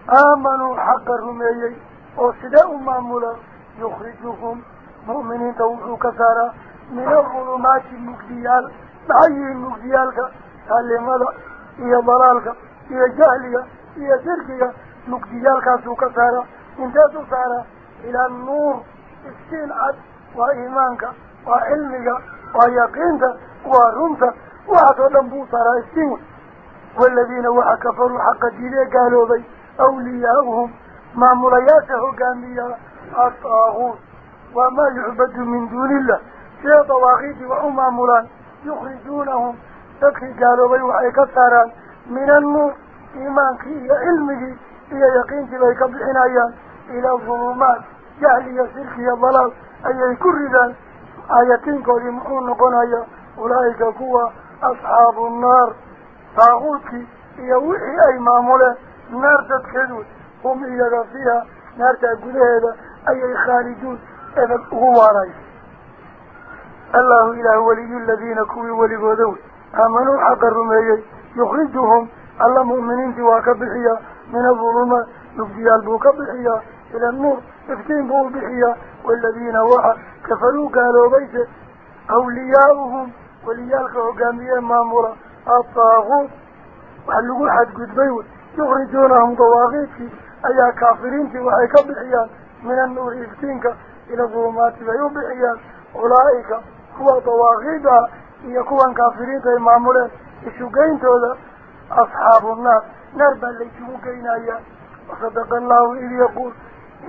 آمنوا حق الرميين وصداء معمولا يخرجهم مؤمنين توقعوا كثارا من الظلمات المقديال معيه المقديال قال لماذا يا ضلالك يا جهلية يا تركية مقديال كثو كثارا انتاتوا سارا إلى النور السنعة وإيمانك وعلمك ويقينك ورمتك وعطوا لنبو سارا السنعة والذين وحكفروا حق الدينة قالوا بي أولياؤهم ما ملياته قامية الطاغوت وما يعبد من دون الله. في طواغيت وعمامرا يخرجونهم. تكفي قالوا ويوحي كثارا من النور إيمان كي علمه. إيا يقين تبايك بحنايا إلى الظلمات. جهلية سلكية ضلال. أي يكرر ذلك آياتين قولي مؤون نقنايا أولئك قوة أصحاب النار. طاغوتي يا وحي أي مامولة نار تتخذون هم إذا فيها نار تأكل هذا أي خالدون أبد هو راي الله إله ولي الذين كوي ولغذون آمنوا حق الرميين يخرجهم. الله مؤمنين جواك كبحية. من الظلمة. يبدي ألبوك بحيا إلى النور. افتين بو بحية. والذين وحى كفروا قالوا بيت. أولياؤهم. وليالك أقاميين مامورا الطاغوت. وحلقوا حد قد بيوت. يخرجونهم طواغيتي أيها كافرين في وحيك بحيان من النور إفتينك إلى ظلمات ويبحيان أولئك هو طواغيدا يكون كافرين المعمولة إشوقين تولى أصحاب النار. نربا ليشوقين أيها وصدق الله إذ يقول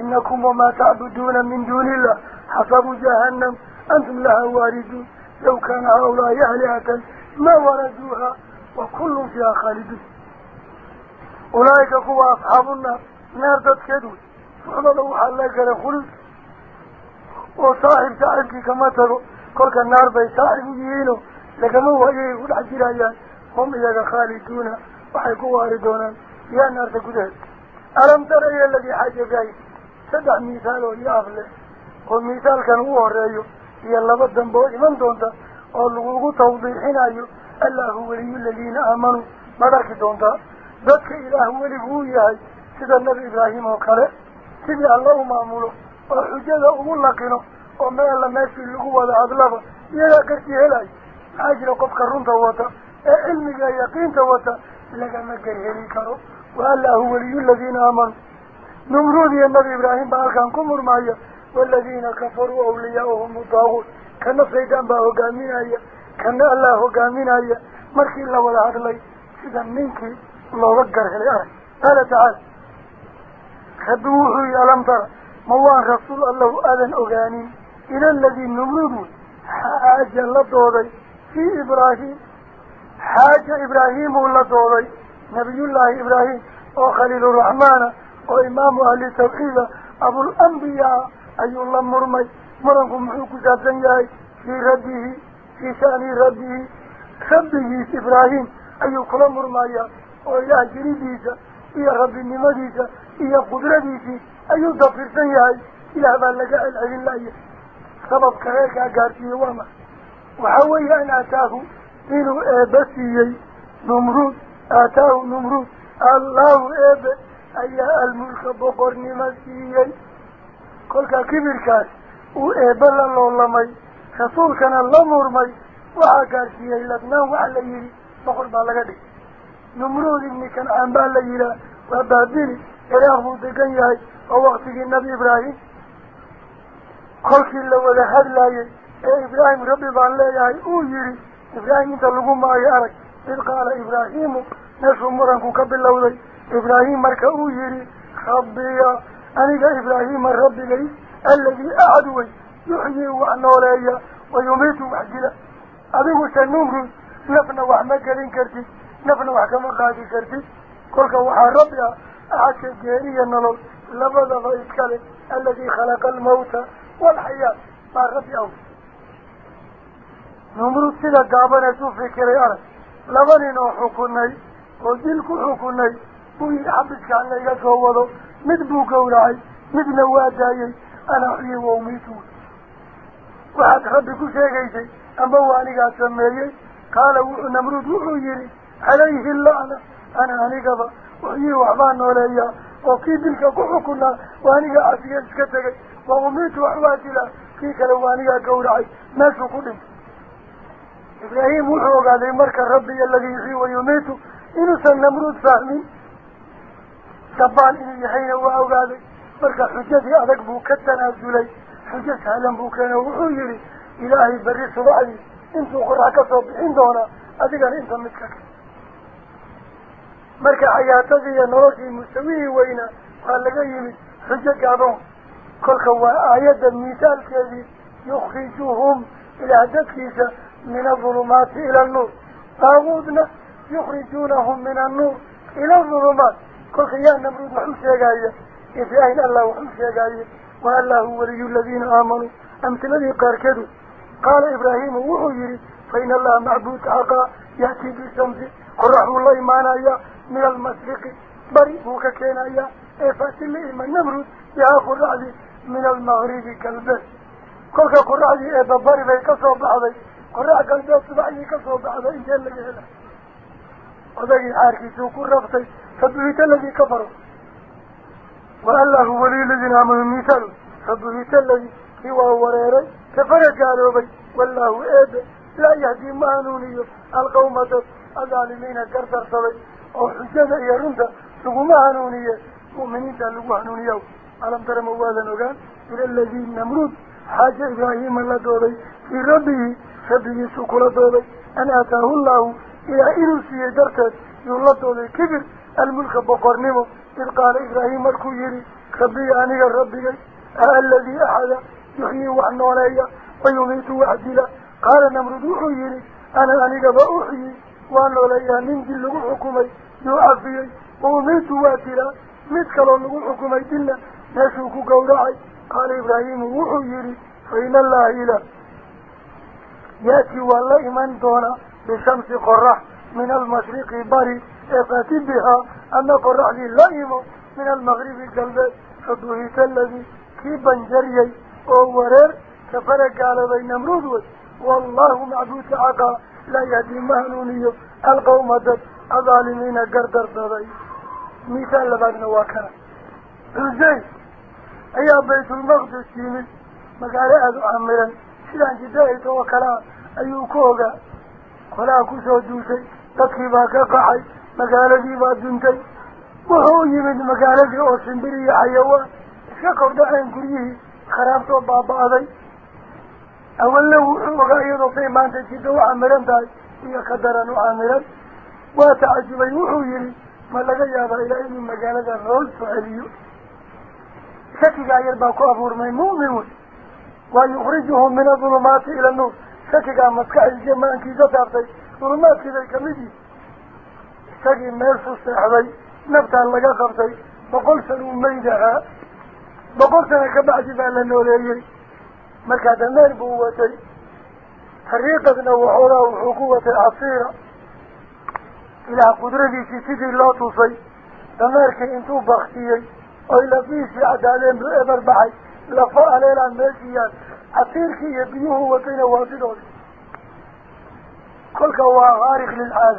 إنكم وما تعبدون من دون الله حسب جهنم. أنتم لها واردون. لو كان هؤلاء أهلها ما وردوها وكل فيها خالدون. أولئك هو أصحاب النار. Dadkeed wey suxbada waxaa la gala khulud oo saaxib saaxibkii kama tago kolka naar bay saaxib u yihiino lagama waayay ku dhex jirayaan hum iyaga khaaliduuna waxay ku waari doonaan yaa naarta gudaheed alam tara ila aladii xaaja ibraahim saddex misaal oo yaab leh oo misaalkan u horeeyo iyo laba dambe oo iman doonta oo lagugu tawdiixinayo allahu weliyu ladiina aamanuu ibraahim oo kale sidii alla u maamulo oo xujada ugu laqino oo meella meeshii lagu wada hadlaba iyagaa gartii helayo maxaa jira qofka runta wata ee cilmiga yaqiinta wata lagama garheli karo wa allahu weliyu ladiina aamanuu numruud iyo nebi ibraahim baa halkan ku murmaya waaladiina kafaruu awliyaauhum daaguut kana shaydaan baa hogaaminaya kana allah hogaaminaya markii la wada hadlay sida ninkii looga garhelay arag qaala tacaala waan rasuul allahu aadan ogaanin ila aladii numruud wey xaaja la dooday fii ibraahim xaaja ibraahimuu la dooday nabiyullaahi ibraahim oo khaliiluraxmaana oo imaamu ahli tawxiida abulambiyaa ayuu la murmay muranku muxuu ku saabsan yahay fii rabbihi fii sha'ni rabbihi rabbigiis ibraahim ayuu kula murmayaa oo ilaah jiridiisa يا رب إني مديسة يا قدرتيسي أيو دفر سيهاي إلا ما لقاء العلي الله. سبب كريكا قارتي وما. وحوي أنا أتاه إنه أبسيي نمرود. أتاه نمرود. الله أب أي الملك بقرني مسيي قلت كبير كاس. وأب الله اللهمي خصول كان الله مرمي وحا قارتي يلبنا وعليه بقر بالغدي baa la yidhaah waa baabili ciraaq buu degan yahay oo waktigii nebi ibraahim kolkii la wada hadlaayey ee ibraahim rabbi baan leeyahay uu yidhi ibraahim inta lagu maayo arag id qaala ibraahimu meeshuu muranku ka bilowday ibraahim marka uu yidhi rabbiya aniga ibraahima rabbigay alladii axad wey yuxyii wax nooleeya wa yumiitu wax dila adiguse numrud nafna wax ma gelin kartid ah geeriya nolol labadaba iskale alladii khalaqa almawta walxayaa baa rabbi aw numrud sida gaabaneed u fikiray arag laba nin oo xukunay oo dil ku xukunay buu yidhi xabiskaan layga soo wado mid buu gawracay midna waa daayey ana xyi wa umiitu waxaad rabbi ku sheegaysay amba waa anigaa sameeyey qaala wuxuu namruud wuxuu yidhi wa umiitu wax waa dilaa kii kale waa anigaa gawracay meeshuu ku dhintay ibraahim wuxuu ogaaday marka rabbi aladii yuxyii wa yumiitu inuusan namruud fahmin jabaan inuu yahayna waa ogaaday marka xujadii adag buu ka tanaasulay xujo sahlan buu keena wuxuu yihi ilaahay berri subaxdii intuu qorax ka soo bixin doonaa adigana inta mid ka ka مركا حياتي نوركي مسويه وينا قال لقيم حجة قابون كلك هو آيات المثال كذي يخرجوهم إلى دكيسة من الظلمات إلى النور طاغودنا يخرجونهم من النور إلى الظلمات كلك يا نمرود حمشي قاية إذ أهل الله حمشي قاية والله هو ولي الذين آمنوا أمت الذي قاركدوا قال إبراهيم وحجري فإن الله معبود عقا يأتي بالسمزي قرحه الله إيمانا من المشرق بريفوك كينا يا إفات اللي إيمان نمرد يا قرحه من المغرب كالبس. كلك قرحه إيبا بريفي كسو بعضي قرحه كالبس بعضي كسو بعضي إن جل جهلا وذلك حاركي سوك الرفطي فبهت الذي كفره وألاه ولي الذين عملوا المثال فبهت الذي هو وريري كفر جاروبي بي والله إيبا لا يهدي مانوني القومة laguma hanuuniye mu'miniinta lagu hanuuniya alam tara ma waadan ogaan ila aladii namruud xaaja ibraahima la dooday fii rabbihi rabbigiisuu kula dooday an aataahu llahu ilaa inuu siiyey darteed yuu la dooday kibir almulka boqornimo id qaala ibraahim markuu yihi rabbiya aniga rabbigay a aladii axada yuxyii wax nooleeya wa yumiitu wax dila qaala namruud wuxuu yihi ana anigaba uxyi وأن أوليها من جل اللغو حكومي ومن وميت واتلا ميت كلا اللغو حكومي دلا نشوك قولعي قال إبراهيم وحييري فإن الله إله يأتي والله من دون بشمس قرح من المشرق باري اقتب بها أن قرح لي لئيم من المغرب قلب فدوهيت الذي كيبا جريي ووارير كفرق على بين مرودوه والله معدوث عقا لا يدمانوني القوم ذات الظالمين قردر ضدي مثال لبقنا وكرا رجي أي بيت المقدس يمي مقالي أدو عمرا سلان جدائك وكرا أيو كوغا. قلاكو سودوتي تطيباك قحي مقالي ديبا دنتي. وهو يمي مقالي أوسن بريحي وشكر دعين كريه. خرابتو بابا ذي xayawaan iska kordhaceen guryihii kharaabtoo baaba-day awalna wuxuu ogaa iyadoo say maanta jidda u camiran tahay iyo ka daran u camiran waa tacajubay wuxuu yihi ma laga yaabaa ilaa inuu magaalada rool soo celiyo shakigaa yar baa ku abuurmay mu'min wey waa yukhrijuhum min adulumaati ila nuur shakigaa maskaxdiisa maankiisa taabtay dulumaadkiibay kamid yihi مركا دمير بوتي فريقة نوحورا وحقوة عصيرة إلى قدرتي سيدي الله توصي دمير كي انتو بختيي أو إلا بيسي عدالين بأبر بحي لفاء ليلة ماجيان عصير كي يبيوه وطينا واضدون كلك هو غارق للعاز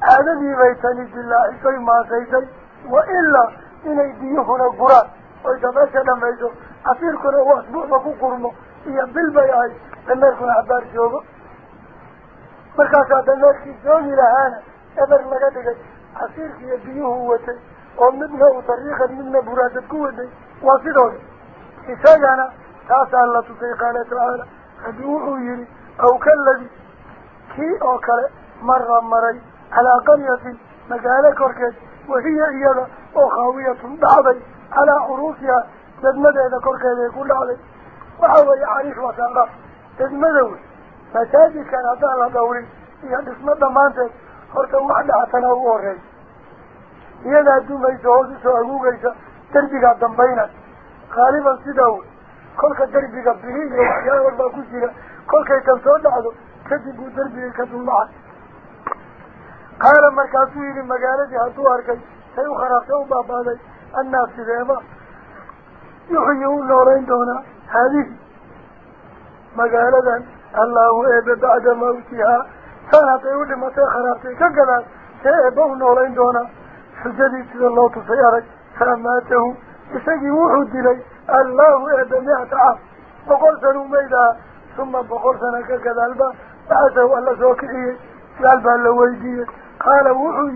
هذا بي بيتاني دلله إسوي ما سيدي وإلا إني بيوهنا قرار ويتباشا ما يجو عصير كنا واسبوع ما كو قرمو يبلب يا عيد دمركنا عبار جوبه مركاكا دمركي جوني لهانا أمر مجدك حصيرك يبيوه وتي ومنه طريقا منه برادتك ودي واسدون إسايانا تاسع الله تطيق على تعالى هدوه يري أو كالذي كي أوكال مرة مري على قرية مجالك وركز وهي إيضا أخاوية بعضي على عروسها لن ندعي ذكرك يقول عليه masaajidkan haddaan la dhawrin iyo dhismo dhammaanteed horta wax dhacatana ugu horeey iyadaa dumaysa hoos usoo aguugaysa derbigaa dambayna haaliban sidaa wey kolka derbiga bihi iyo waxyaala baa ku jira kolkay tan soo dhacdo kadib buu derbigay ka duldhacay qaala markaasuu yihi magaaladii hadduu arkay say u kharaabtay u baabaaday annaa sideeba yuxyi u noolayn doonaa magaaladan allahu eebe bacda mawtihaa saan hadday u dhimatay kharaabtay ka gadaan see eeba u noolayn doonaa xujadii sida loo tusay arag faamaatahu isagii wuxuu dilay allahu eebe mi-ata caam boqol sanuu maydaha suma boqol sana ka gadaalba bacatahu alla soo kiciyey su-aal baa la weydiiyey qaala wuxuu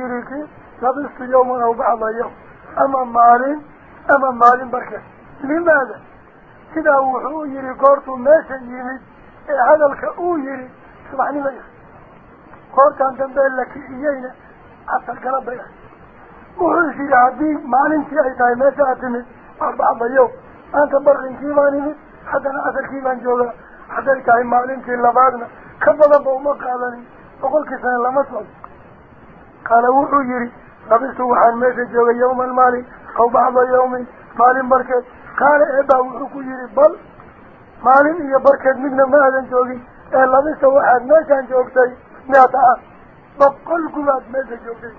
yihi نضيف في يوم أو بعض يوم أما مالين أما مالين بركة. لماذا؟ كده هو يري قرطو ماسا يري. إيه هذا الكأو يريد سبحاني بيخ قرطة أنت مبال لك إيينا حتى القرب بيخ وحيث يا عبدي مالين تيعيطا ماسا أتمن أربعة يوم. أنت برغن كيباني حتى نعثر كيبان جولا حتى الكاين مالين تيلا بعدنا كبضا بأمك قالني أقول كسان لما صلت قال وحو يري. قبلت وحان ما يجوى يوم المالي أو بعض يوم مالي بركات قال إبا وحكو يريبال مالي إيا بركات منا مالا هذا جوغي. إيه إلا بيس وحان ما كان جوغتاي مئتا بقل قلات ما يجوغي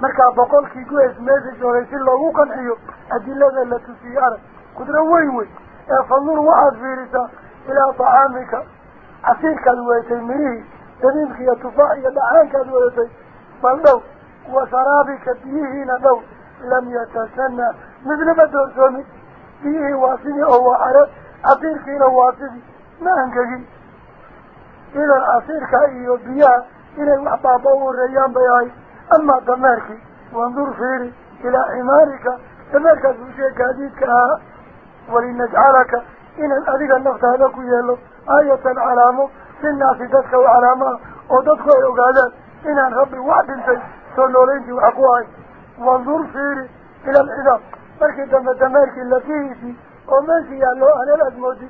مركا بقل كي قويت ما يجوغي سلوه كان حيو. أدي لذا لتو سيارة قدر وي وي. إيه فنور واحد فيرسا إلى طعامك. عسيرك الويتين مريه تنينك يا تفاعي يا دعانك الويتين فالنور wa sharaabika biyihiina dhow lam yatasana midnama doorsoomin biyihii waa sidii oo waa carab casiirkiina waa sidii ma angegin idan casiirka iyo biyaha inay wax baaba u horeeyaan bay ahay amaa dameerkii wandur fiiri ilaa ximaarika dameerkaas bushee gaadiidka ahaa walinajcalaka inaan adiga naftaada ku yeelo aayatan calaamo linaasi dadka u سنوليتي وحقوهي وانظر فيري إلى العظام مركي دم دمارك اللتيهتي وماشي يا الله أنا الأزموتي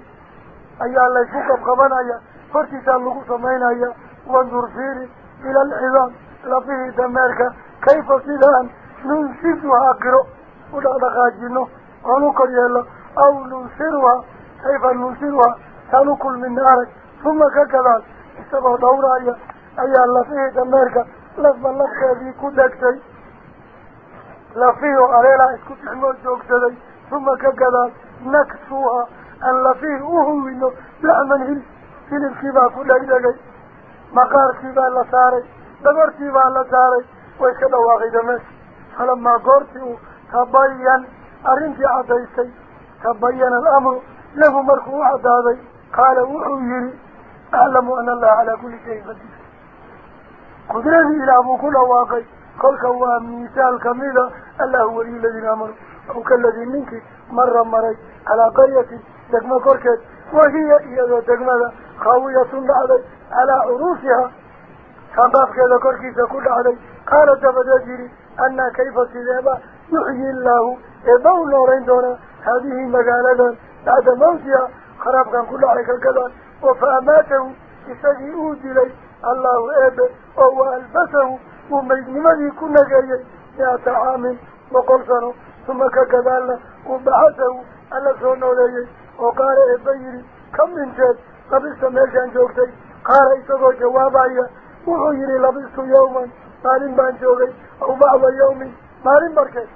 أي الله يشوك بخبان أي فرتي سألوك سمين أي وانظر فيري إلى العظام لفيه دمارك كيف سيدان؟ ننسيبها أقرأ. ودع دقاجينه ونقر يا الله. أو ننسيرها. كيف ننسيرها؟ سنكل من نارك ثم كذلك. استبع دورها أي الله فيه دمارك لفظ الله خيري كدك تي لفيه عليلا اسكت حمود جوك تي ثم كقلال نكسوها. أن لفيه أهوينه لعمن هل فين الكبا كل إلقي مقار لا لساري دمر كبا لساري ويكدا واغد مس؟ فلما قرتوا تبين. أرنت عديسي تبين الأمر. له مركو عدادي قال أهويني أعلم أن الله على كل شيء قدير. قدره إلى أبو كل واقع. خلق الله ميتال كميدا ألا هو ولي الذين أمروا أو كالذي منك مر مري على قرية دقم كركت. وهي إيادة دقم خاوية سند علي. على عروسها. كان بابك هذا كركي سكول علي. قال جفد أجري أن كيف سيذهب يحيي الله. إبو نورين دونا هذه مجالة. بعد موتها. خراب كان كل عليك الكذا. وفأماته. أودي دليل ku nageeyey mi-ata caamin boqol sano uma ka gadaalna uu baxasahu alla soo nooleeyey oo qaala eeba yidhi ka minteed labista meeshaan joogtay qaala isagoo jawaabaya wuxuu yidhi labistu yawman maalin baan joogay aw bacda yawmin maalin barkeed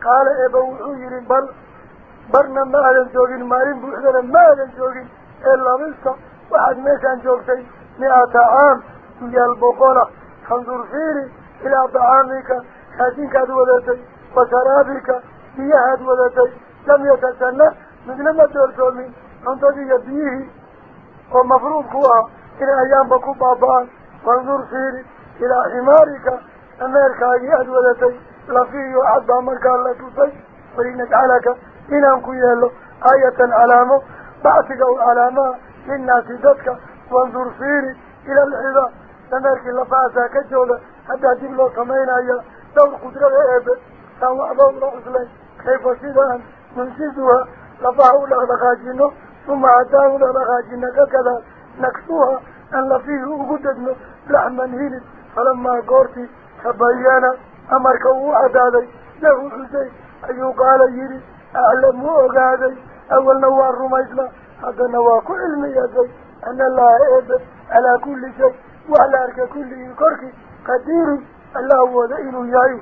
qaala eeba wuxuu yidhi bal barna ma aadan joogin maalin buuxdana ma aadan joogin ee labista waxaad meeshaan joogtay mi-ata caam duyaal boqola fandur fiiri ilaa dacaamika raashinkaad wadatay wa sharaabika biyahaad wadatay lam yatasana midna ma doorsoomin cuntadii iyo biyihii oo mafruudku ah inay ayaanba ku baaba-aan fandur fiiri ilaa ximaarika dameerkaagii aada wadatay lafiiyo cad baa markaa la tusay walinajcalaka inaan ku yeelo aayatan وانظر فيني إلى الحظة سمارك اللفاسة كجولة. حتى أجيب له كمين أيها دور قدرة غيبة سوى أبو رأسلين كيف سيدان ننسيزها لفاهو لغاجينه. ثم عداه لغاجينه. ككذا نكسوها أن لفيه وقددنه. لحما هيلت فلما قرتي فبيانا أمرك وعدادي له حسين أيو قال يري أعلم وقادي. أول نوار رميزنا هذا نواك علمي يا زي. أن الله أبد على كل شيء وعلى أرك كل كرك قدير. الله هو ذئن يعيو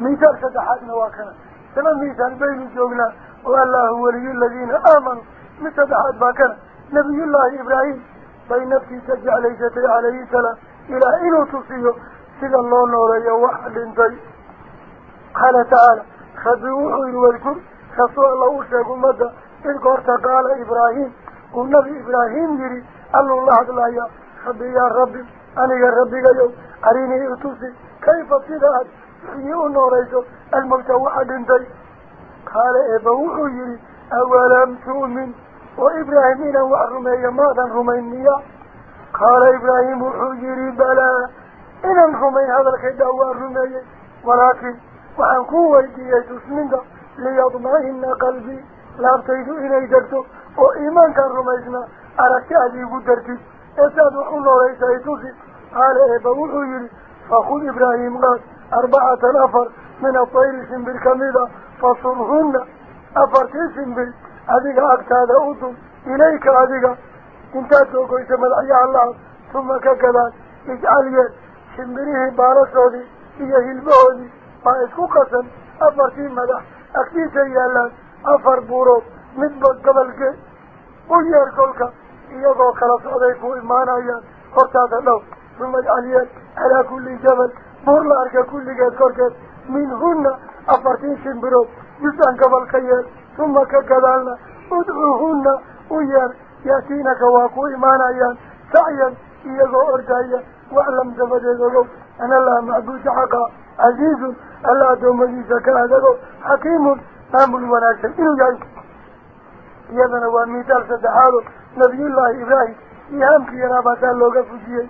ميزان سدحات نواكنا كما ميزان بين الجوغنا والله هو ولي الذين آمنوا. من سدحات باكنا نبي الله إبراهيم بين نفسي سجع عليه ستي عليه سلام. إلى إنو تصيه سيد الله نوري وحد انتي قال تعالى خذوه إلو الكل خصوه الله أرشاكم مدى. إذ قرت قال إبراهيم ونبي إبراهيم يري قال الله عز الله يا خبي يا ربي أنا يا ربي قيو أريني إغتوسي كيف تدهد فيه نوريك الموت هو وعد انتي قال إبوه يري. أولم تؤمن؟ وإبراهيمين وعرمي ماذا رميني قال إبراهيم حجري بلا إن رمي هذا هو وعرمي ولكن وعن قوة يتسمنك ليضمعهن قلبي. لا تيدو إني دكتو وإيمان وإيمانك الرميزنا أردت أبي قدرتي أساد الله ليس يتوزي قال إبو الحجر فأخذ إبراهيم قال أربعة نفر من الطير سنبل كميدة فصرهن أفرت سنبل أذيك أكتاد أوتم إليك أذيك انت تقول اسم العيا الله ثم كذا اجعل يد شمبره بارسودي هي هلبودي ما اسكو قسم افر في مدح اكتيت يالا افر بوروب iyagoo kala socday ku imaanayaan hortaada dhow suma ijcal yeel calaa kulli jabal buur la arka kulligeed korkeed minhunna afartii shimbirood jus-an gobol ka yeel suma ka gadaalna udcuuhunna u yeer yaatiinaka waa ku imaanayaan sacyan iyagoo ordaya waclam dabadeed ogow ana allaha macbuuda xaqa casiizun alla addoommadiisa ka adago xakiimun maamul wanaagsan inuu yahay yaraabataa looga fujiyey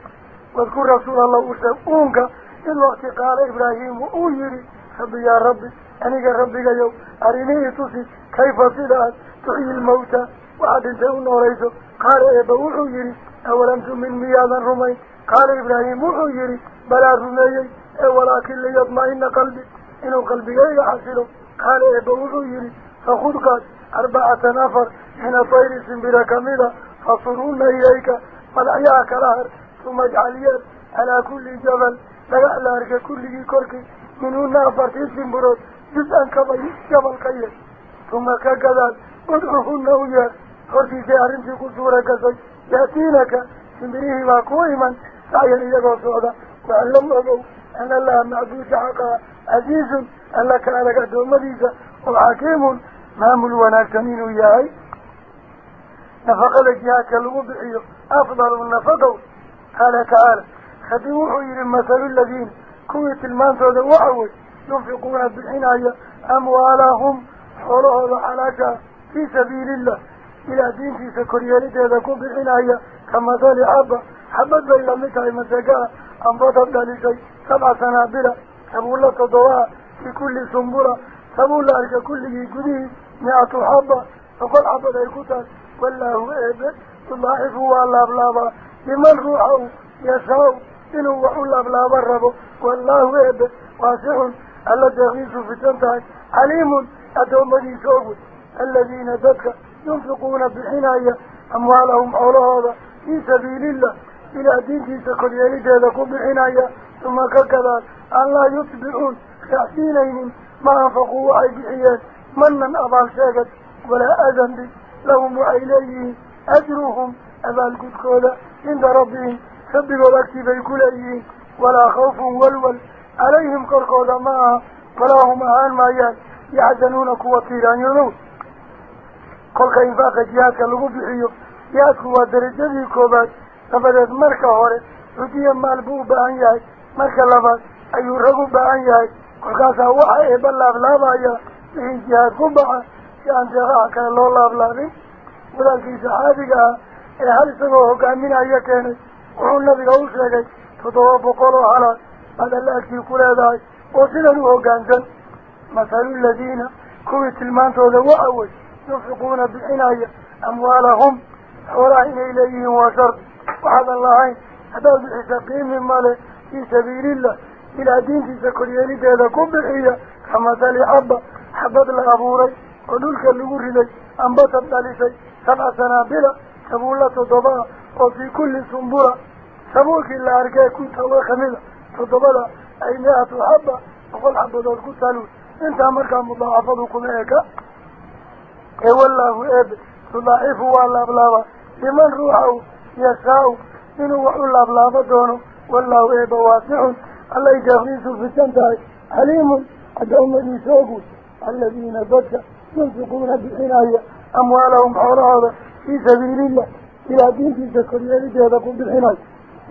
wadkur rasuul allah u sheeg uunka in wakti qaala ibraahimu uu yihi rabbi yaa rabbi aniga rabbigayow arinii itusi kayfa sida aad tuxyi lmawta waxaad dhintay u noolayso qaala eeba wuxuu yihi awalam tumin miyaadan rumayn qaala ibraahim wuxuu yihi balaa rumeeyey ee walaakin liyadma'ina qalbi inuu qalbigayga xasilo qaala eeba wuxuu yihi fakudkaas أربعة نفر من طير سنبرة كميرة فصلونا إليك ملعياك الأهر ثم اجعليات على كل جبل لقع الأهر ككل كورك من هنا فرطي سنبرة جزءا كبير جبل قيل ثم كقذال ودعوهن نوية فرطي سيارين في قصورة قصي يأتينك. سنبريه باكوهما سعيا إلى قصودة وعلم أبو أن الله معدود حقا عزيز أن لك أنك دوم ديسا وعاكيم مامل وناكمين وياي. نفق لك ياك الوضعي أفضل من نفقه. قال تعالى خدموه إلى المثل الذين كوية المنزل وعوش ينفقون بالحناية أموالهم حروه وحلاجة في سبيل الله. إلى دين في سكرية لتذكو بالحناية كما ذال عبا حبت بإلى متى المزاقاء أنبضت لشيء سبع سنابلة أبو الله تضواء في كل سنبرة فمولا لك كل جديد مئة حبة فقل حبة الكتاب والله إبن تلاحف هو الله بلا با لمن روحه يساو إنه هو الله بلا بربه والله إبن. واسع الله دغيس في تنتهي عليم أدوم بني شوفه الذين ذكر ينفقون بحناية. أموالهم على هذا. في سبيل الله. إلى دين في سكر يليد لكم بحناية. ثم ككذا الله يتبعون خاسينين ما أنفقوا أي بحيات من من أضال ولا أذنب لهم وإليه أجرهم. أبال كتكولا عند ربهم سبقوا لك في كليه ولا خوف والول. عليهم كرقودا دماء ولا هم أهان مايات يعزنون قوة تيران ينوت كل إنفاق جهاتك لغو بحيو. جهات قوة درجة دي كوبات نفذت مركة هوري. رجيا مالبوه بأن جاي مركة لفات أيو رغو بأن eeba laablaabaya wixii jihaad ku baxa si aan deeqaha kale loo laablaabin wadaalkii saxaabiga ah ee hal isagoo hogaaminaya keenay wuxuu nabiga u sheegay toddoba boqol oo halaad baad alla agtii ku leedahay oo sidan u hoggaansan mathalu ladiina kuwii tilmaantooda waxa wey yunfiquuna bixinaya amwaalahum xoolaha inay leeyihiin waa shar waxaadan lahayn haddaad bixisa qiimi male fii sabiilillah إلى دين في سكريان جاءت كبير إيا كمثال حبة حبت لأبوري ودولك اللغوري أنبطت لليسي سبع سنابلة. سبولة تضباء وفي كل سنبورة. سبوك إلا أرجاء كنت هو خميلة. تضباء أي مئة حبة. وقال حبة دولك سالون إنت أمرك مضاعفظكم إياك أي والله أب تضاعف والله بلاوة لمن روحه يساو إنه وحو الله بلاوة دونه. والله أب واسعه الله يجافريسه في سنته حليم أدوم يسوقه الذين بدأ ينفقون بالحناية أموالهم على هذا في سبيل الله. إلى دين في سكر يريد يدقون بالحناية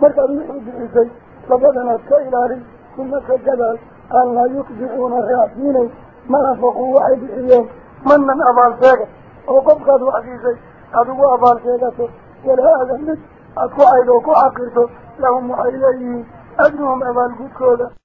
مرتا بيحب الحسي لبدنا كإلهي ثم كجبال أن لا يقبعون الرعبيني ما أفقوا واحد بحيان من من أبال ساقة وقف قد قد وحديثي أدو أبال ساقة ولهذا النت أكو عيدو كو عقرتو لهم محيليين ajruhum abaalgudkooda